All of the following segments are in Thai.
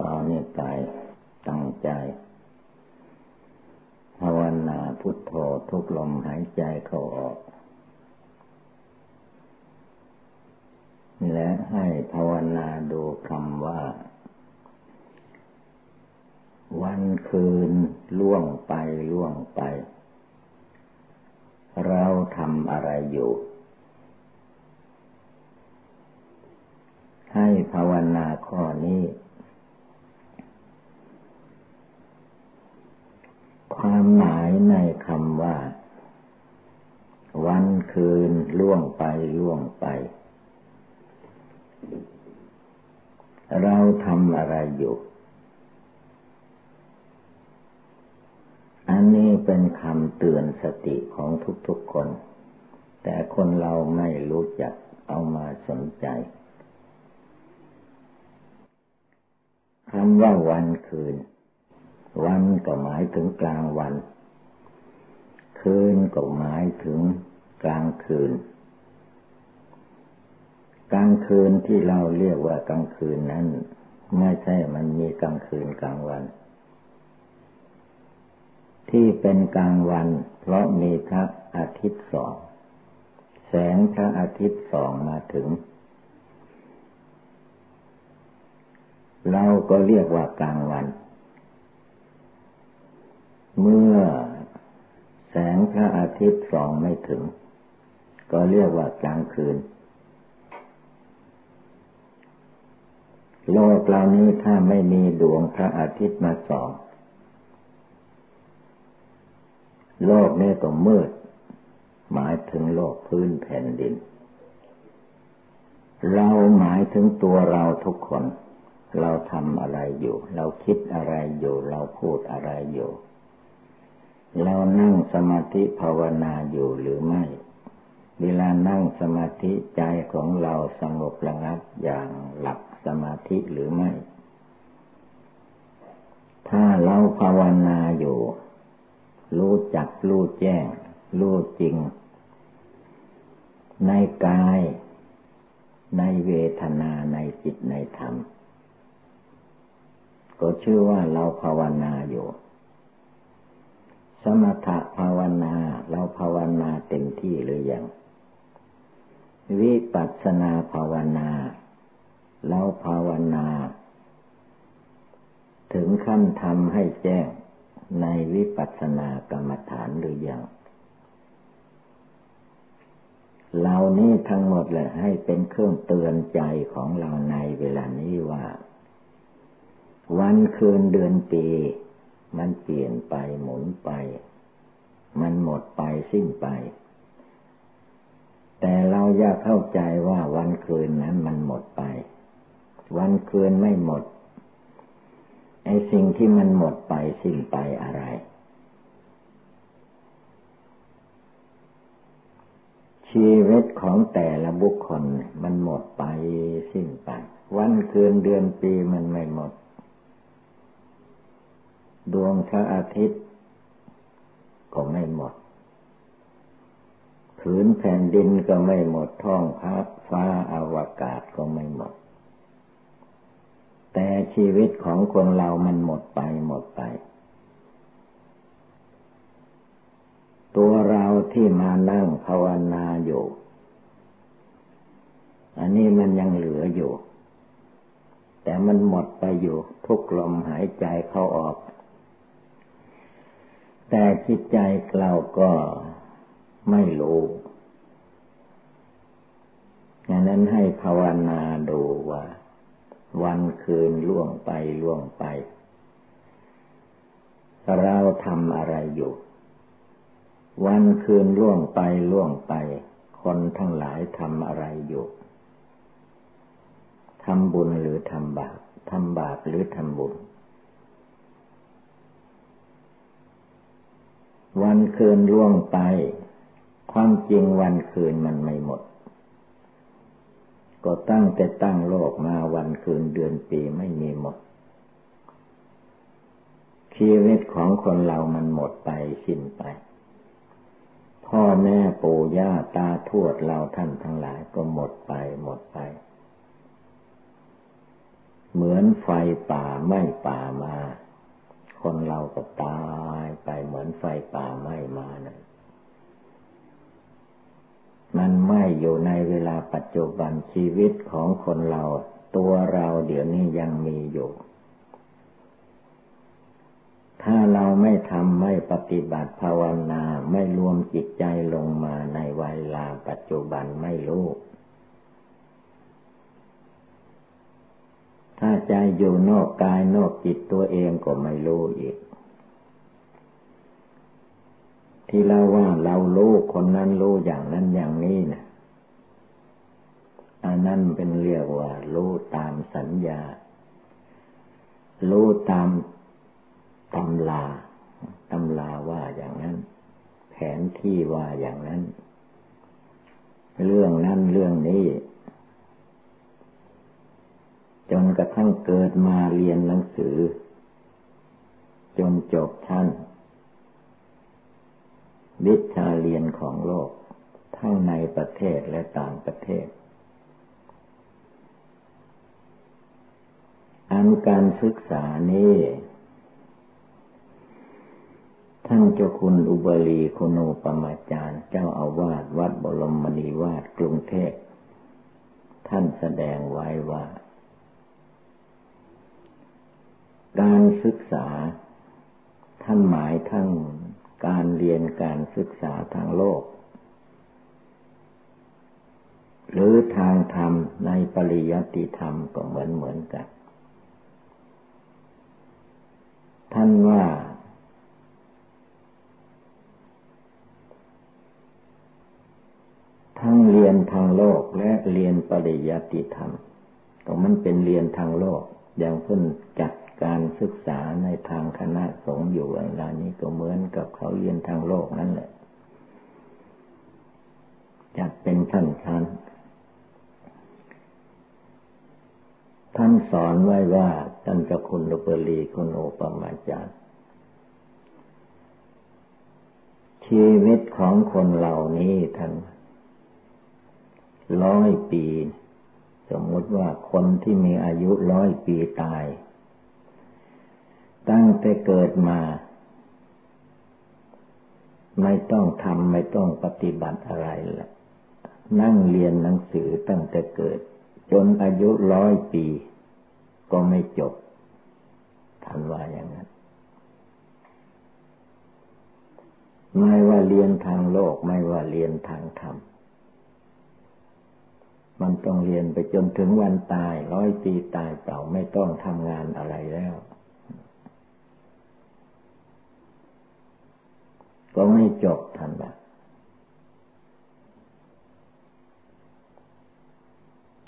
ตอนนี้ไปตั้งใจภาวนาพุทโธทุกลมหายใจเข้าออก และให้ภาวนาดูคำว่า วันคืนล่วงไปล่วงไป เราทำอะไรอยู่ ให้ภาวนาข้อนี้ ความหมายในคำว่า วันคืนล่วงไปล่วงไป เราทำอะไรอยู่ อันนี้เป็นคำเตือนสติของทุกๆคน แต่คนเราไม่รู้จักเอามาสนใจคำว่าวันคืน วันก็หมายถึงกลางวัน คืนก็หมายถึงกลางคืน กลางคืนที่เราเรียกว่ากลางคืนนั้น ไม่ใช่มันมีกลางคืนกลางวัน ที่เป็นกลางวัน เพราะมีพระอาทิตย์สอง แสงพระอาทิตย์สองมาถึง เราก็เรียกว่ากลางวัน เมื่อแสงพระอาทิตย์ส่องไม่ถึง ก็เรียกว่ากลางคืน โลกเหล่านี้ถ้าไม่มีดวงพระอาทิตย์มาส่อง โลกนี้ก็มืด หมายถึงโลกพื้นแผ่นดิน เราหมายถึงตัวเราทุกคน เราทำอะไรอยู่ เราคิดอะไรอยู่ เราพูดอะไรอยู่ เรานั่งสมาธิภาวนาอยู่หรือไม่ เวลานั่งสมาธิใจของเราสงบระงับอย่างหลับสมาธิหรือไม่ ถ้าเราภาวนาอยู่ รู้จักรู้แจ้ง รู้จริง ในกาย ในเวทนาในจิตในธรรม ก็ชื่อว่าเราภาวนาอยู่ สมถะภาวนา เราภาวนาเต็มที่หรือยัง วิปัสสนาภาวนา เราภาวนา ถึงขั้นทำให้แจ้งในวิปัสสนากรรมฐานหรือยังเหล่านี้ทั้งหมดเลยให้เป็นเครื่องเตือนใจของเราในเวลานี้ว่า วันคืนเดือนปี มันเปลี่ยนไปหมุนไป มันหมดไปสิ้นไป แต่เราอยากเข้าใจว่าวันคืนนั้นมันหมดไป วันคืนไม่หมด ไอ้สิ่งที่มันหมดไปสิ้นไปอะไรชีวิตของแต่ละบุคคลมันหมดไปสิ้นไป วันคืนเดือนปีมันไม่หมด ดวงพระอาทิตย์ ก็ไม่หมด ผืนแผ่นดินก็ไม่หมด ท้องพักฟ้าอาวกาศก็ไม่หมด แต่ชีวิตของคนเรามันหมดไปหมดไป ตัวเราที่มานั่งภาวนาอยู่ อันนี้มันยังเหลืออยู่แต่มันหมดไปอยู่ ทุกลมหายใจเข้าออก แต่จิตใจเราก็ไม่รู้ดังนั้นให้ภาวนาดูว่า วันคืนล่วงไปล่วงไป เราทำอะไรอยู่ วันคืนล่วงไปล่วงไป คนทั้งหลายทำอะไรอยู่ทำบุญหรือทำบาปทำบาปหรือทำบุญ วันคืนล่วงไป ความจริงวันคืนมันไม่หมด ก็ตั้งแต่ตั้งโลกมาวันคืนเดือนปีไม่มีหมด ชีวิตของคนเรามันหมดไปสิ้นไป พ่อแม่ปู่ย่าตาทวดเราท่านทั้งหลายก็หมดไปหมดไป เหมือนไฟป่าไม่ป่ามา คนเราก็ตายไปเหมือนไฟป่าไหม่มานะมันไหม่อยู่ในเวลาปัจจุบันชีวิตของคนเรา ตัวเราเดี๋ยวนี้ยังมีอยู่ ถ้าเราไม่ทำไม่ปฏิบัติภาวนาไม่รวมจิตใจลงมาในเวลาปัจจุบันไม่รู้ ถ้าใจอยู่นอกกายนอกจิตตัวเองก็ไม่รู้อีก ที่เราว่าเรารู้คนนั้นรู้อย่างนั้นอย่างนี้นะอันนั้นเป็นเรียกว่ารู้ตามสัญญา รู้ตามตำลาตำลาว่าอย่างนั้น แผนที่ว่าอย่างนั้น เรื่องนั้นเรื่องนี้ จนกระทั่งเกิดมาเรียนหนังสือ จนจบชั้น วิชาเรียนของโลก ทั้งในประเทศและต่างประเทศ อันการศึกษานี้ท่านเจ้าคุณอุบลีคุณูปมาจารย์ เจ้าอาวาสวัดบรมมณีวาดกรุงเทพ ท่านแสดงไว้ว่า การศึกษาท่านหมายทั้งการเรียนการศึกษาทางโลก หรือทางธรรมในปริยัติธรรมก็เหมือนเหมือนกัน ท่านว่า ทั้งเรียนทางโลกและเรียนปริยัติธรรมก็มันเป็นเรียนทางโลกอย่างเพิ่นจัด การศึกษาในทางคณะสงฆ์อยู่เวลานี้ก็เหมือนกับเขาเรียนทางโลกนั่นแหละจัดเป็นชั้นชั้นท่านสอนไว้ว่าท่านจะคุณลุปรีคุณโอปมาจารย์ชีวิตของคนเหล่านี้ท่านร้อยปี สมมติว่าคนที่มีอายุร้อยปีตาย ตั้งแต่เกิดมา ไม่ต้องทำไม่ต้องปฏิบัติอะไรละนั่งเรียนหนังสือตั้งแต่เกิด จนอายุร้อยปี ก็ไม่จบทันว่าอย่างนั้นไม่ว่าเรียนทางโลกไม่ว่าเรียนทางธรรมมันต้องเรียนไปจนถึงวันตายร้อยปีตายเปล่าไม่ต้องทำงานอะไรแล้ว ก็ไม่จบทันละ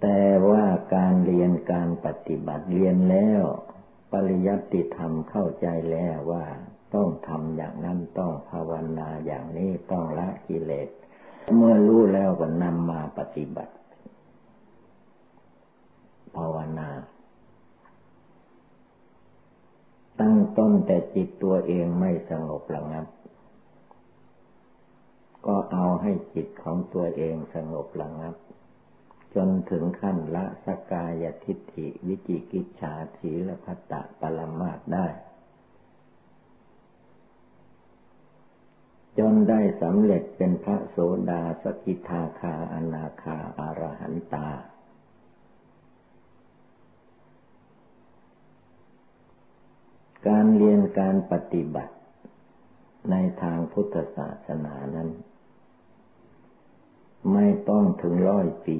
แต่ว่าการเรียนการปฏิบัติเรียนแล้ว ปริยัติธรรมเข้าใจแล้วว่าต้องทำอย่างนั้นต้องภาวนาอย่างนี้ต้องละกิเลส เมื่อรู้แล้วก็นำมาปฏิบัติ ภาวนา ตั้งต้นแต่จิตตัวเองไม่สงบระงับ ก็เอาให้จิตของตัวเองสงบระงับ จนถึงขั้นละสกายทิฏฐิวิจิกิจฉาถีละพัตตะปรมาตได้ จนได้สำเร็จเป็นพระโสดาสกิทาคาอนาคาอารหันตาการเรียนการปฏิบัติในทางพุทธศาสนานั้น ไม่ต้องถึงร้อยปี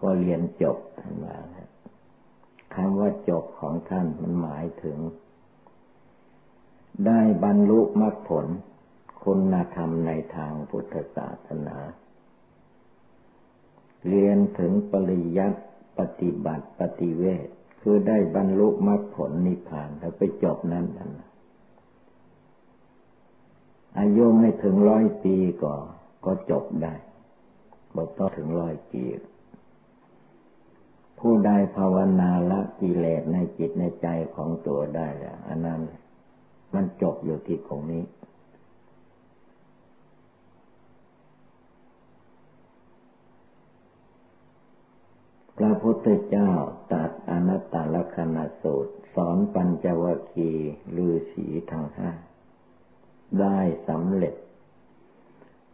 ก็เรียนจบท่านว่าคำว่าจบของท่านมันหมายถึง ได้บรรลุมรรคผล คุณธรรมในทางพุทธศาสนา เรียนถึงปริยัติปฏิบัติปฏิเวทคือได้บรรลุมรรคผลนิพพานแล้วไปจบนั้นนันอายุไม่ถึงร้อยปีก็ก็จบได้ บ่ต้อถึงร้อยปีผู้ใดภาวนาละกิเลสในจิตในใจของตัวได้แล้วอันนั้นมันจบอยู่ที่ตรงนี้ พระพุทธเจ้าตัดอนัตตลกนสูตร สอนปัญจวคีลือสีทั้งห้า ได้สำเร็จ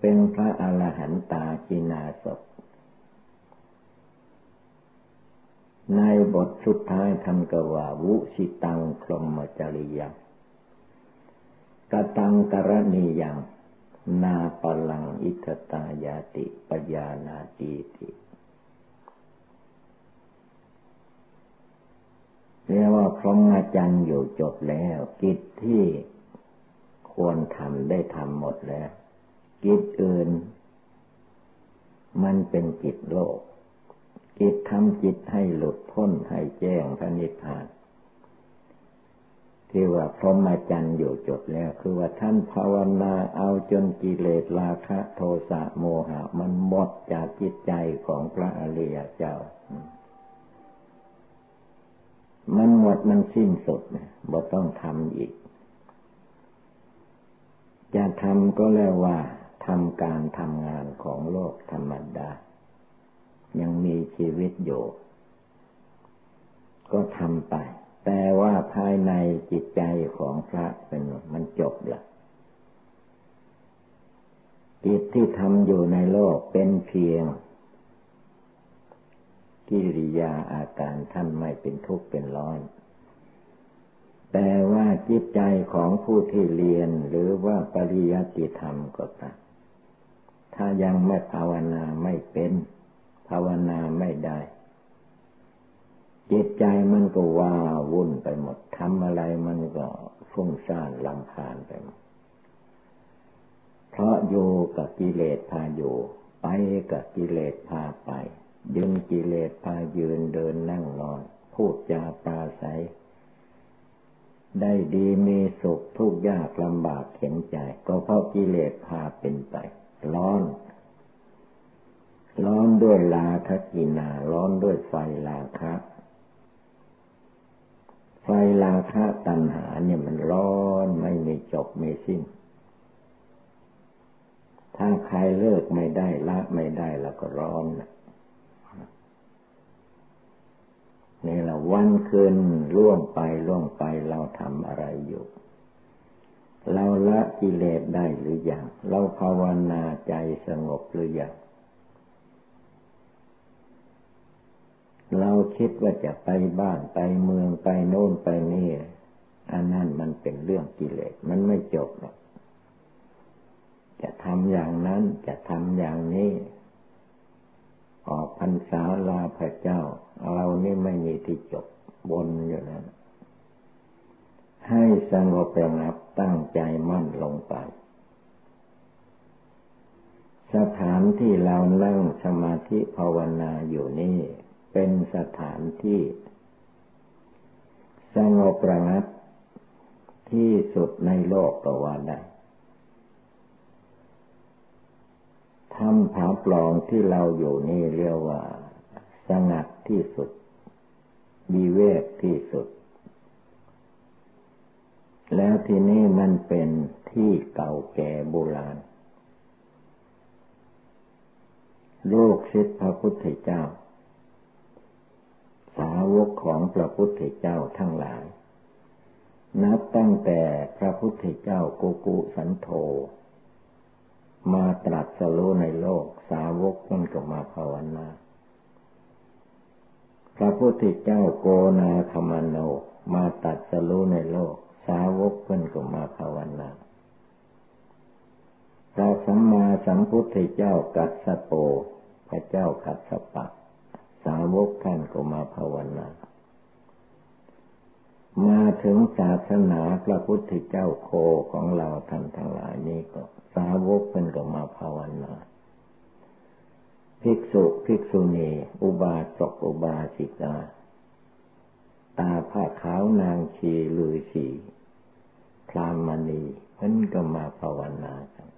เป็นพระอรหันตากินาศในบทสุดท้ายท่านก็ว่าวุสิตังพรหมจริยังกตังกรณียัง นาปลังอิทตายาติปยานาตีติเรียกว่าพรหมจรรย์อยู่จบแล้ว กิจที่ควรทำได้ทำหมดแล้ว กิจอื่น มันเป็นกิจโลกกิจทำจิตให้หลุดพ้นให้แจ้งพระนิพพานที่ว่าพรหมจรรย์อยู่จบแล้ว คือว่าท่านภาวนาเอาจนกิเลสราคะโทสะโมหะ มันหมดจากจิตใจของพระอริยเจ้า มันหมดมันสิ้นสุดบ่ต้องทำอีก จะทำก็แล้วว่า ทำการทำงานของโลกธรรมดา ยังมีชีวิตอยู่ ก็ทำไป แต่ว่าภายในจิตใจของพระเป็นมันจบละจิตที่ทำอยู่ในโลกเป็นเพียงกิริยาอาการท่านไม่เป็นทุกข์เป็นร้อน แต่ว่าจิตใจของผู้ที่เรียนหรือว่าปริยัติธรรมก็ตาม ถ้ายังไม่ภาวนาไม่เป็น ภาวนาไม่ได้ จิตใจมันก็ว่าวุ่นไปหมดทำอะไรมันก็ฟุ้งซ่านลำพานไปหมดเพราะอยู่กับกิเลสพาอยู่ไปกับกิเลสพาไป ยืนกิเลสพายืนเดินนั่งนอน พูดจาปราศัย ได้ดีมีสุขทุกข์ยากลำบากเข็นใจ ก็เพราะกิเลสพาเป็นไป ร้อน ร้อนด้วยลาคกินา ร้อนด้วยไฟลาคะ ไฟลาคะตัณหาเนี่ยมันร้อนไม่มีจบไม่สิ้น ถ้าใครเลิกไม่ได้ละไม่ได้แล้วก็ร้อนนะนี่ละวันคืนล่วงไปล่วงไปเราทำอะไรอยู่ เราละกิเลสได้หรือยัง เราภาวนาใจสงบหรือยัง เราคิดว่าจะไปบ้านไปเมืองไปโน่นไปนี่ อันนั้นมันเป็นเรื่องกิเลส มันไม่จบหรอก จะทำอย่างนั้นจะทำอย่างนี้ ออกพรรษาลาพระเจ้า เรานี่ไม่มีที่จบบนอยู่นั้น ให้สงบระงับตั้งใจมั่นลงไป สถานที่เรานั่งสมาธิภาวนาอยู่นี่เป็นสถานที่ สงบระงับที่สุดในโลกก็ว่าได้ทำผาปลองที่เราอยู่นี่เรียกว่า สงัดที่สุดมีเวกที่สุด แล้วที่นี่มันเป็นที่เก่าแก่โบราณ ลูกศิษย์พระพุทธเจ้า สาวกของพระพุทธเจ้าทั้งหลาย นับตั้งแต่พระพุทธเจ้าโกกุสันโธมาตรัสรู้ในโลกสาวกมันก็มาภาวนา พระพุทธเจ้าโกนาคมโนมาตรัสรู้ในโลก สาวกเพิ่นก็มาภาวนาพระสัมมาสัมพุทธเจ้ากัสสโป พระเจ้าขัดสปะ สาวกท่านก็มาภาวนา มาถึงศาสนาพระพุทธเจ้าโคของเราท่านทั้งหลายนี่ก็ สาวกเป็นก็มาภาวนา ภิกษุภิกษุณีอุบาสกอุบาสิกา ตาผ้าขาวนางชีลือสี พรามณีเพิ่นก็มาภาวนากัน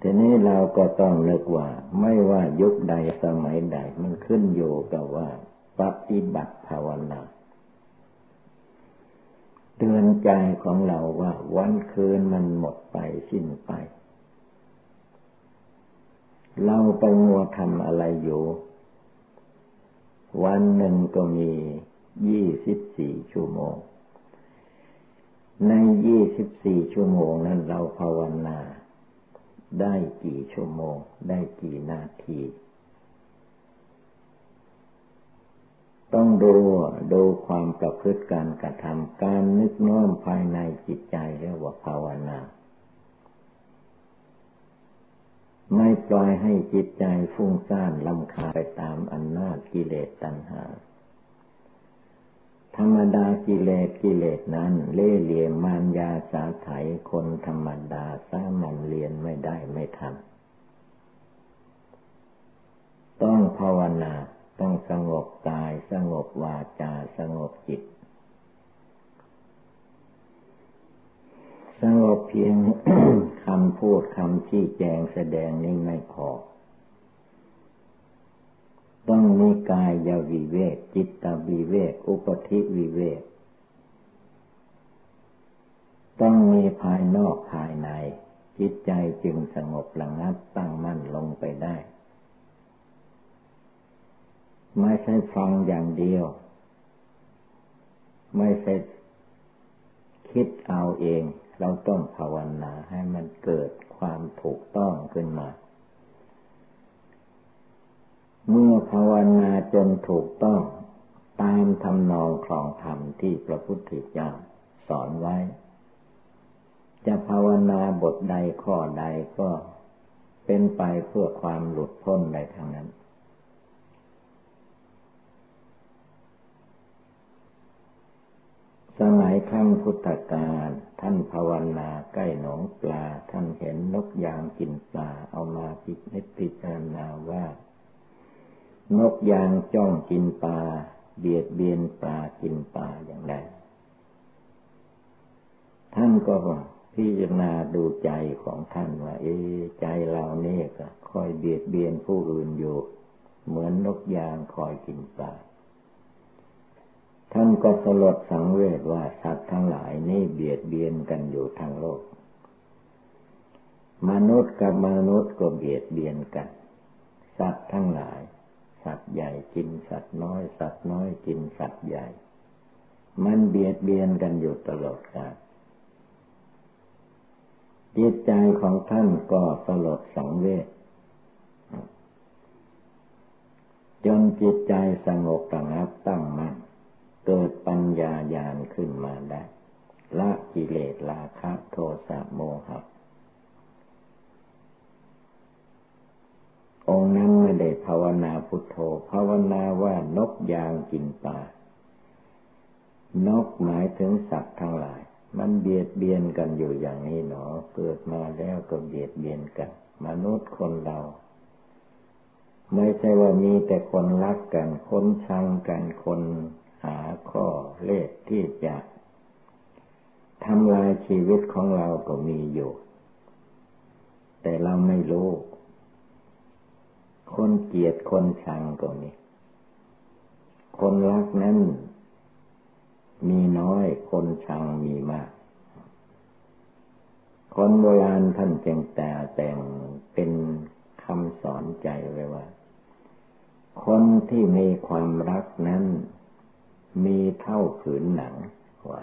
ทีนี้เราก็ต้องนึกว่า ไม่ว่ายุคใดสมัยใด มันขึ้นอยู่กับว่า ปฏิบัติภาวนาเตือนใจของเราว่า วันคืนมันหมดไปสิ้นไป เราไปมัวทำอะไรอยู่ วันหนึ่งก็มี ยี่สิบสี่ชั่วโมง ในยี่สิบสี่ชั่วโมงนั้นเราภาวนา ได้กี่ชั่วโมง ได้กี่นาที ต้องดูดูความประพฤติการกระทำการนึกน้อมภายในจิตใจเรียกว่าภาวนาไม่ปล่อยให้จิตใจฟุ้งซ่านลำคาไปตามอำนาจกิเลสตัณหา ธรรมดากิเลสกิเลสนั้น เล่เหลี่ยมมารยาสาไถคนธรรมดาสามัญเรียนไม่ได้ไม่ทัน ต้องภาวนา ต้องสงบกาย สงบวาจา สงบจิต สงบเพียงคำพูดคำชี้แจงแสดงนี้ไม่พอ ต้องมีกายยาวิเวก จิตตวิเวก อุปธิวิเวก ต้องมีภายนอกภายใน จิตใจจึงสงบระงับตั้งมั่นลงไปได้ ไม่ใช่ฟังอย่างเดียว ไม่ใช่คิดเอาเอง เราต้องภาวนาให้มันเกิดความถูกต้องขึ้นมา เมื่อภาวนาจนถูกต้องตามทำนองครองธรรมที่พระพุทธเจ้าสอนไว้ จะภาวนาบทใดข้อใดก็เป็นไปเพื่อความหลุดพ้นในทางนั้น สมัยครั้งพุทธกาลท่านภาวนาใกล้หนองปลา ท่านเห็นนกยางกินปลาเอามาพิจิตพิจารณาว่า นกยางจ้องกินปลาเบียดเบียนปลากินปลาอย่างไรท่านก็พิจารณาดูใจของท่านว่า เอใจเราเนี่ก็คอยเบียดเบียนผู้อื่นอยู่ เหมือนนกยางคอยกินปลาท่านก็สลดสังเวชว่าสัตว์ทั้งหลายนี่เบียดเบียนกันอยู่ทั้งโลก มนุษย์กับมนุษย์ก็เบียดเบียนกัน สัตว์ทั้งหลาย สัตว์ใหญ่กินสัตว์น้อย สัตว์น้อยกินสัตว์ใหญ่ มันเบียดเบียนกันอยู่ตลอดกาลจิตใจของท่านก็สลดสังเวชจนจิตใจสงบระงับตั้งมั่นเกิดปัญญาญาณขึ้นมาได้ ละกิเลสราคะโทสะโมหะ องค์นั้นไม่ได้ภาวนาพุทโธ ภาวนาว่านกยางกินปลานกหมายถึงสัตว์ทั้งหลาย มันเบียดเบียนกันอยู่อย่างนี้หนอ เกิดมาแล้วก็เบียดเบียนกัน มนุษย์คนเรา ไม่ใช่ว่ามีแต่คนรักกัน คนชังกัน คนหาข้อเลขที่จะทำลายชีวิตของเราก็มีอยู่ แต่เราไม่รู้ คนเกลียดคนชังก็มี คนรักนั้นมีน้อย คนชังมีมาก คนโบราณท่านจึงแต่แต่งเป็นคำสอนใจไว้ว่า คนที่มีความรักนั้น มีเท่าผืนหนังว่า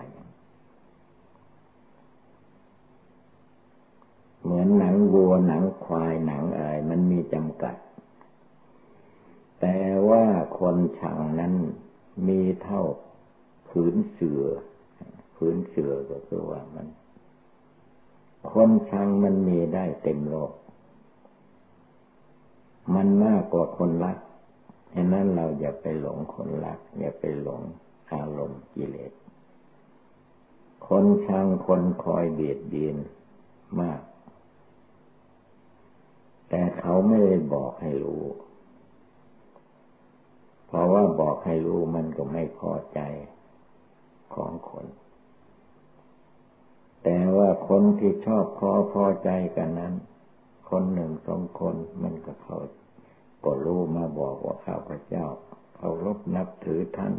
เหมือนหนังวัวหนังควายหนังอะไรมันมีจำกัด แต่ว่าคนชังนั้นมีเท่าผืนเสือผืนเสือก็คือว่ามัน คนชังมันมีได้เต็มโลก มันมากกว่าคนรักฉะนั้นเราอย่าไปหลงคนรัก อย่าไปหลงอารมณ์กิเลส คนชังคนคอยเบียดเบียนมาก แต่เขาไม่ได้บอกให้รู้ เพราะว่าบอกให้รู้มันก็ไม่พอใจของคน แต่ว่าคนที่ชอบพอพอใจกันนั้น คนหนึ่งสองคนมันก็เขาก็รู้มาบอกว่าข้าพเจ้าเคารพนับถือท่าน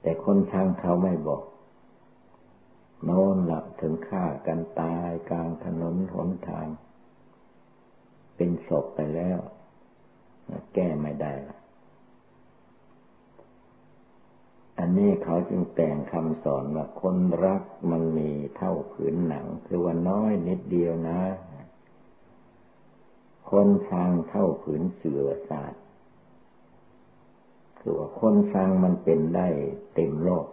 แต่คนทางเขาไม่บอกโน้นละถึงฆ่ากันตายกลางถนนหนทาง เป็นศพไปแล้ว แก้ไม่ได้ละอันนี้เขาจึงแต่งคำสอนว่าคนรักมันมีเท่าผืนหนัง คือว่าน้อยนิดเดียวนะ คนฟังเท่าผืนเสือศาสตร์คือว่าคนฟังมันเป็นได้เต็มโลก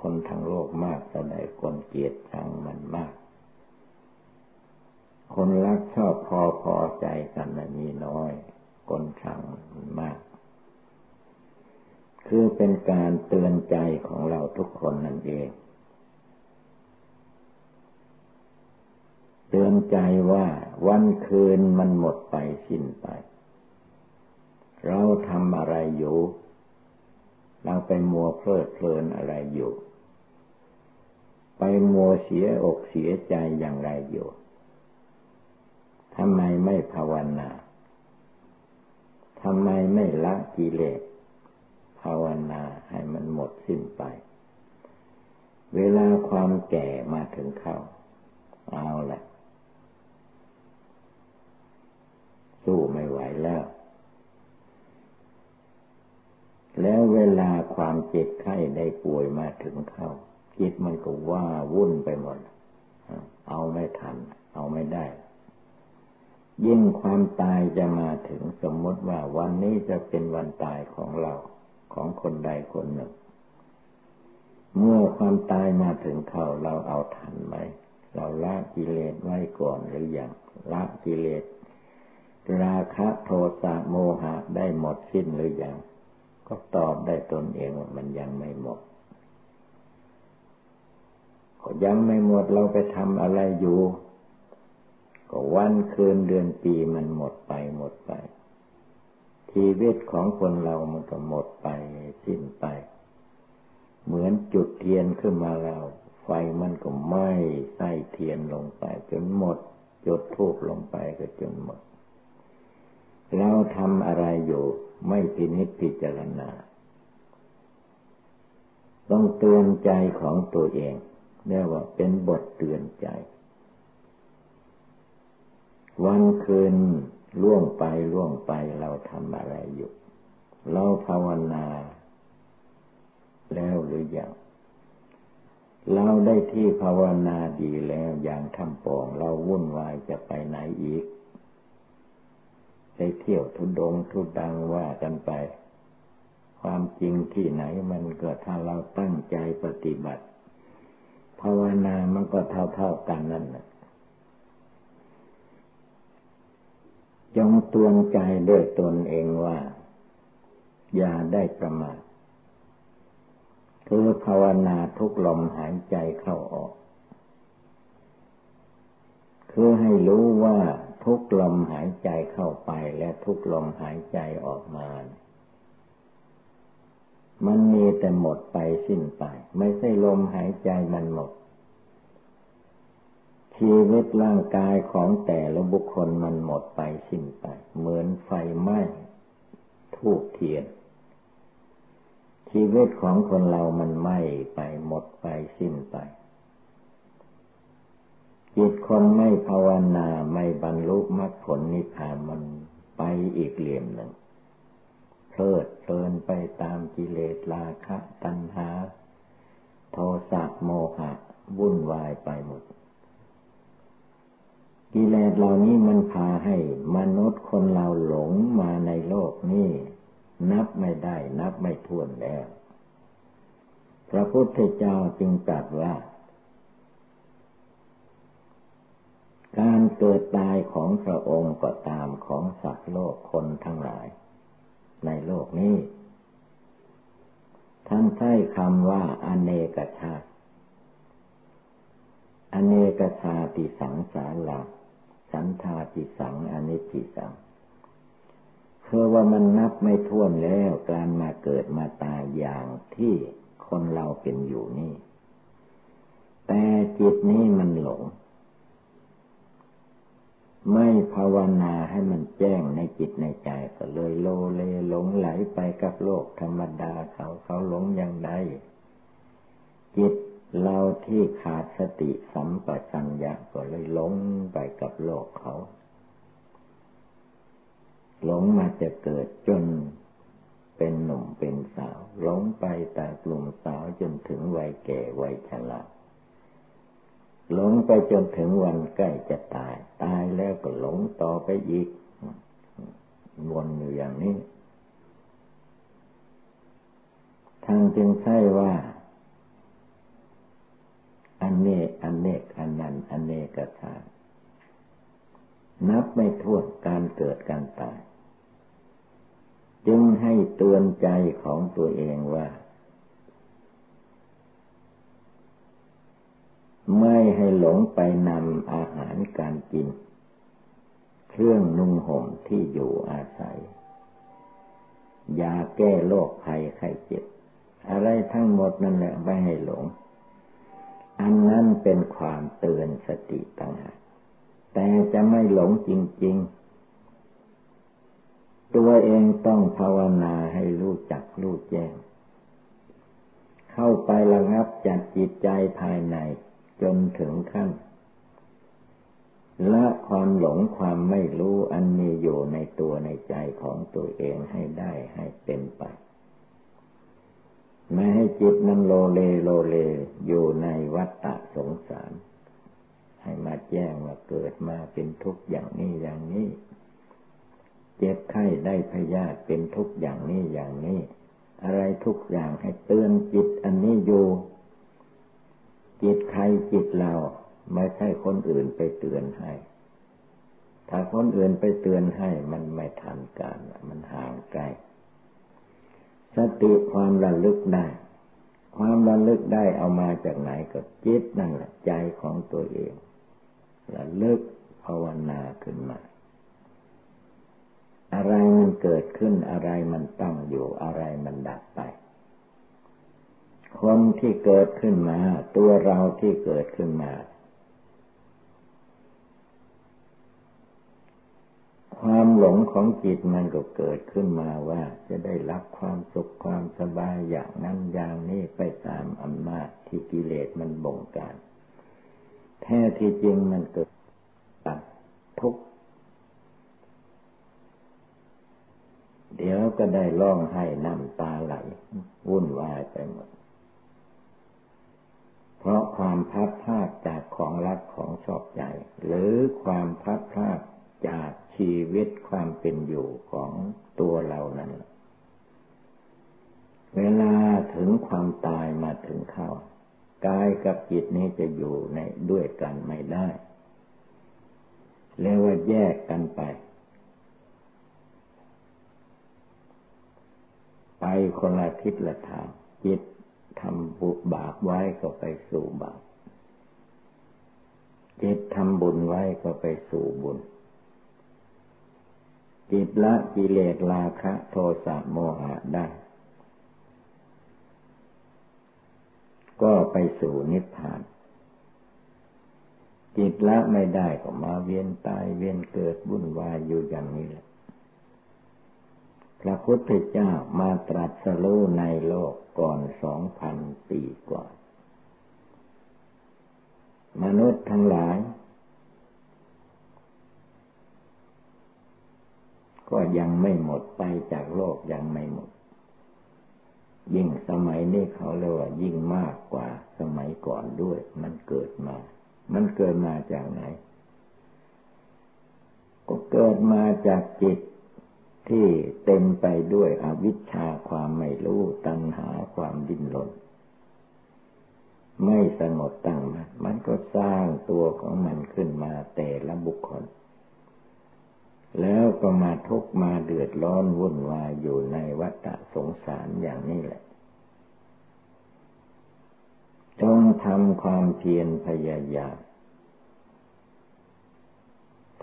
คนทั้งโลกมากเท่าใดคนเกลียดชังมันมาก คนรักชอบพอพอใจกันมีน้อย คนชังมันมาก คือเป็นการเตือนใจของเราทุกคนนั่นเอง เตือนใจว่าวันคืนมันหมดไปสิ้นไป เราทำอะไรอยู่ เราไปมัวเพลิดเพลินอะไรอยู่ ไปมัวเสียอกเสียใจอย่างไรอยู่ทำไมไม่ภาวนา ทำไมไม่ละกิเลสภาวนาให้มันหมดสิ้นไป เวลาความแก่มาถึงเข้า เอาแหละสู้ไม่ไหวแล้ว แล้วเวลาความเจ็บไข้ได้ป่วยมาถึงเข้าจิตมันก็ว่าวุ่นไปหมด เอาไม่ทัน เอาไม่ได้ ยิ่งความตายจะมาถึงสมมติว่าวันนี้จะเป็นวันตายของเราของคนใดคนหนึ่ง เมื่อความตายมาถึงเขาเราเอาทันไหมเราละกิเลสไว้ก่อนหรือยังละกิเลส ราคะโทสะโมหะได้หมดสิ้นหรือยังก็ตอบได้ตนเองว่ามันยังไม่หมดยังไม่หมดเราไปทำอะไรอยู่ ก็วันคืนเดือนปีมันหมดไปหมดไป ชีวิตของคนเรามันก็หมดไปสิ้นไป เหมือนจุดเทียนขึ้นมาแล้ว ไฟมันก็ไหม้ใส่เทียนลงไป จนหมดจุดทูบลงไปก็จนหมด เราทำอะไรอยู่ไม่พินิจพิจารณา ต้องเตือนใจของตัวเองเรียกว่าเป็นบทเตือนใจ วันคืนล่วงไปล่วงไปเราทำอะไรอยู่ เราภาวนา แล้วหรือยังเราได้ที่ภาวนาดีแล้วอย่างทำปอง เราวุ่นวายจะไปไหนอีกไปเที่ยวทุดงทุดังว่ากันไป ความจริงที่ไหนมันก็ถ้าเราตั้งใจปฏิบัติ ภาวนามันก็เท่าๆกันนั่นแหละ จงตวงใจด้วยตนเองว่า อย่าได้ประมาทคือภาวนาทุกลมหายใจเข้าออก คือให้รู้ว่าทุกลมหายใจเข้าไปและทุกลมหายใจออกมา มันมีแต่หมดไปสิ้นไป ไม่ใช่ลมหายใจมันหมด ชีวิตร่างกายของแต่ละบุคคลมันหมดไปสิ้นไป เหมือนไฟไหม้ทูบเทียน ชีวิตของคนเรามันไหม้ไปหมดไปสิ้นไป จิตคนไม่ภาวนาไม่บรรลุมรรคผลนิพพานมันไปอีกเหลี่ยมหนึ่ง เพลิดเพลินไปตามกิเลสราคะตัณหา โทสะโมหะ วุ่นวายไปหมด กิเลสเหล่านี้มันพาให้มนุษย์คนเราหลงมาในโลกนี้ นับไม่ได้ นับไม่ถ้วนแล้ว พระพุทธเจ้าจึงตรัสว่า การเกิดตายของพระองค์ก็ตามของสัตว์โลกคนทั้งหลาย ในโลกนี้ ท่านใช้คำว่าอเนกชาติอเนกชาติสังสารลัง สันทาติสังอนิจจิสังคือว่ามันนับไม่ถ้วนแล้วการมาเกิดมาตายอย่างที่คนเราเป็นอยู่นี่ แต่จิตนี้มันหลง ไม่ภาวนาให้มันแจ้งในจิตในใจก็เลยโลเลหลงไหลไปกับโลกธรรมดาเขาเขาหลงอย่างใดจิต เราที่ขาดสติสัมปชัญญะก็เลยหลงไปกับโลกเขา หลงมาจะเกิดจนเป็นหนุ่มเป็นสาวหลงไปแต่กลุ่มสาวจนถึงวัยแก่วัยชราหลงไปจนถึงวันใกล้จะตาย ตายแล้วก็หลงต่อไปอีก วนอยู่อย่างนี้ทางจึงใช่ว่า อันเนกอันเนกอันนันอันเนกชาตุนับไม่ถ้วนการเกิดการตาย จึงให้เตือนใจของตัวเองว่า ไม่ให้หลงไปนำอาหารการกิน เครื่องนุ่งห่มที่อยู่อาศัยยาแก้โรคภัยไข้เจ็บ อะไรทั้งหมดนั่นแหละไม่ให้หลง อันนั้นเป็นความเตือนสติต่างหากแต่จะไม่หลงจริง ๆ ตัวเองต้องภาวนาให้รู้จักรู้แจ้ง เข้าไประงับจัดจิตใจภายในจนถึงขั้นละความหลงความไม่รู้อันมีอยู่ในตัวในใจของตัวเองให้ได้ให้เป็นไป ไม่ให้จิตนั้นโลเลโลเลอยู่ในวัฏฏะสงสาร ให้มาแจ้งว่าเกิดมาเป็นทุกข์อย่างนี้อย่างนี้ เจ็บไข้ได้พยาธิเป็นทุกข์อย่างนี้อย่างนี้ อะไรทุกอย่างให้เตือนจิตอันนี้อยู่ จิตใครจิตเราไม่ใช่คนอื่นไปเตือนให้ ถ้าคนอื่นไปเตือนให้มันไม่ทันการมันห่างไกล สติความระลึกได้ ความระลึกได้เอามาจากไหนก็จิตนั่นแหละใจของตัวเอง ระลึกภาวนาขึ้นมา อะไรมันเกิดขึ้นอะไรมันตั้งอยู่อะไรมันดับไป คนที่เกิดขึ้นมา ตัวเราที่เกิดขึ้นมา ความหลงของจิตมันก็เกิดขึ้นมาว่า จะได้รับความสุขความสบายอย่างนั้นอย่างนี้ไปตามอำนาจที่กิเลสมันบงการ แท้ที่จริงมันเกิดทุกข์เดี๋ยวก็ได้ร้องไห้น้ำตาไหล วุ่นวายไปหมด เพราะความพัดพลาดจากของรักของชอบใจ หรือความพัดพลาด จากชีวิตความเป็นอยู่ของตัวเรานั้น เวลาถึงความตายมาถึงเข้ากายกับจิตนี้จะอยู่ในด้วยกันไม่ได้ เรียกว่าแยกกันไป ไปคนละทิศละทางจิตทำบุบาปไว้ก็ไปสู่บาปจิตทำบุญไว้ก็ไปสู่บุญ จิตละกิเลสราคะโทสะโมหะได้ ก็ไปสู่นิพพาน จิตละไม่ได้ก็มาเวียนตายเวียนเกิดวุ่นวายอยู่อย่างนี้แหละพระพุทธเจ้ามาตรัสรู้ในโลกก่อนสองพันปีกว่า มนุษย์ทั้งหลาย ก็ยังไม่หมดไปจากโลกยังไม่หมด ยิ่งสมัยนี้เขาเรียกว่ายิ่งมากกว่าสมัยก่อนด้วย มันเกิดมา มันเกิดมาจากไหน ก็เกิดมาจากจิตที่เต็มไปด้วยอวิชชาความไม่รู้ตัณหาความดิ้นรนไม่สงบตั้งมันมันก็สร้างตัวของมันขึ้นมาแต่ละบุคคล แล้วก็มาทุกมาเดือดร้อนวุ่นวายอยู่ในวัฏสงสารอย่างนี้แหละ จงทำความเพียรพยายาม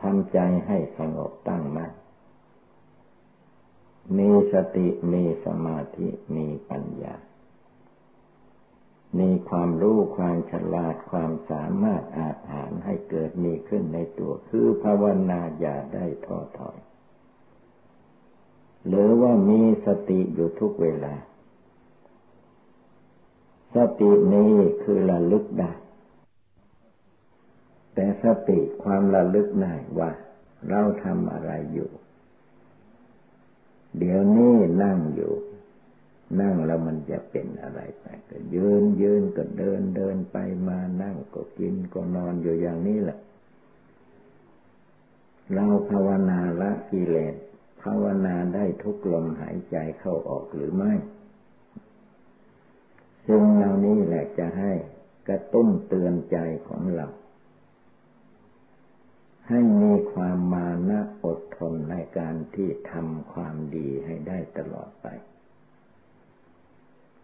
ทำใจให้สงบตั้งมั่นมีสติมีสมาธิมีปัญญา มีความรู้ความฉลาดความสามารถอาจหารให้เกิดมีขึ้นในตัว คือภาวนาอย่าได้ท้อถอย หรือว่ามีสติอยู่ทุกเวลา สตินี้คือระลึกได้ แต่สติความระลึกได้ว่า เราทำอะไรอยู่ เดี๋ยวนี้นั่งอยู่ นั่งแล้วมันจะเป็นอะไรไปก็ยืนยืนก็เดินเดินไปมานั่งก็กินก็นอนอยู่อย่างนี้แหละ เราภาวนาละกิเลสภาวนาได้ทุกลมหายใจเข้าออกหรือไม่ซึ่งเหล่านี้แหละจะให้กระตุ้นเตือนใจของเรา ให้มีความมานะอดทนในการที่ทำความดีให้ได้ตลอดไป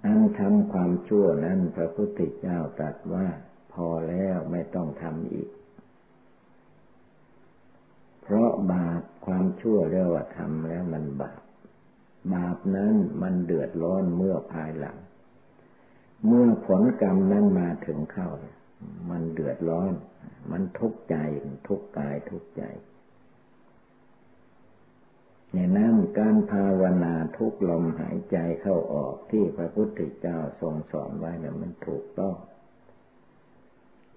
อันทำความชั่วนั้นพระพุทธเจ้าตรัสว่า พอแล้วไม่ต้องทำอีก เพราะบาปความชั่วเรียกว่าทำแล้วมันบาป บาปนั้นมันเดือดร้อนเมื่อภายหลัง เมื่อผลกรรมนั้นมาถึงเข้า มันเดือดร้อน มันทุกข์ใจทุกข์กายทุกข์ใจ นนั้นการภาวนาทุกลมหายใจเข้าออกที่พระพุทธเจ้าทรงสอนไว้เนี่ยมันถูกต้อง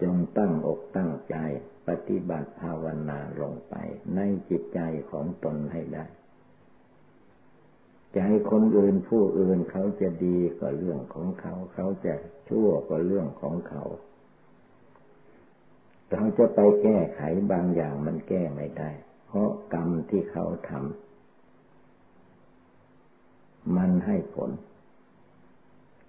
จงตั้งอกตั้งใจปฏิบัติภาวนาลงไป ในจิตใจของตนให้ได้ จะให้คนอื่นผู้อื่นเขาจะดีก็เรื่องของเขา เขาจะชั่วก็เรื่องของเขา เราจะไปแก้ไขบางอย่างมันแก้ไม่ได้ เพราะกรรมที่เขาทำ มันให้ผล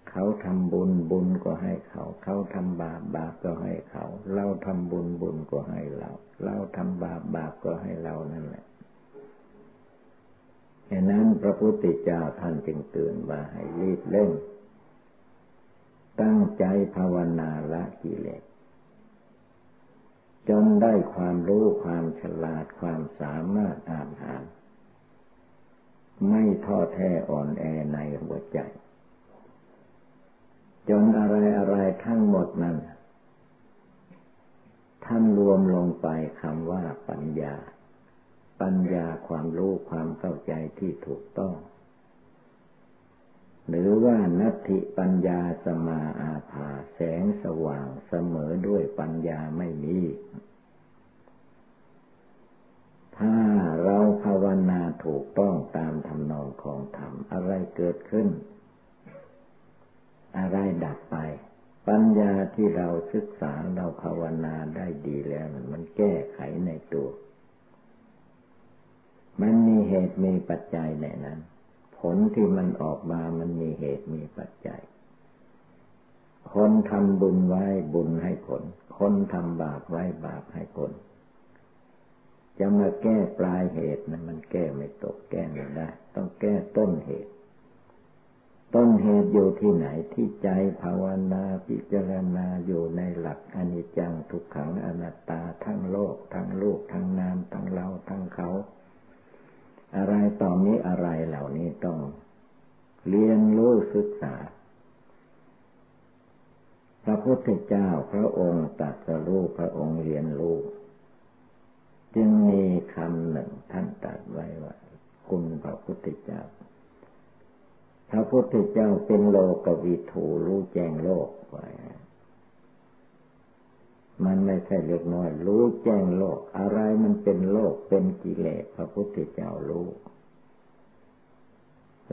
เขาทำบุญบุญก็ให้เขา เขาทำบาปบาปก็ให้เขา เราทำบุญบุญก็ให้เรา เราทำบาปบาปก็ให้เรานั่นแหละฉะนั้นพระพุทธเจ้าท่านจึงเตือนว่าให้รีบเร่งตั้งใจภาวนาละกิเลสจนได้ความรู้ความฉลาดความสามารถอ่านหาน ไม่ท้อแท้อ่อนแอในหัวใจ จนอะไรอะไรทั้งหมดนั้น ท่านรวมลงไปคำว่าปัญญา ปัญญาความรู้ความเข้าใจที่ถูกต้อง หรือว่านัตถิปัญญาสมาอาภาแสงสว่างเสมอด้วยปัญญาไม่มี ถ้าเราภาวนาถูกต้องตามทำนองของธรรม อะไรเกิดขึ้น อะไรดับไป ปัญญาที่เราศึกษาเราภาวนาได้ดีแล้วมันแก้ไขในตัว มันมีเหตุมีปัจจัยในนั้น ผลที่มันออกมามันมีเหตุมีปัจจัย คนทำบุญไว้บุญให้ผล คนทำบาปไว้บาปให้ผล จะมาแก้ปลายเหตุนะมันแก้ไม่ตกแก้ไม่ได้ ต้องแก้ต้นเหตุ ต้นเหตุอยู่ที่ไหนที่ใจภาวนาพิจารณาอยู่ในหลักอนิจจังทุกขังอนัตตาทั้งโลก ทั้งลูกทั้งนามทั้งเราทั้งเขา อะไรต่อนี้อะไรเหล่านี้ต้องเรียนรู้ศึกษา พระพุทธเจ้าพระองค์ตัดสรู้พระองค์เรียนรู้ จึงมีคำหนึ่งท่านตัดไว้ว่าคุณพระพุทธเจ้า พระพุทธเจ้าเป็นโลกวิถูรู้แจ้งโลกไว้มันไม่ใช่เล็กน้อย รู้แจ้งโลก อะไรมันเป็นโลกเป็นกิเลสพระพุทธเจ้ารู้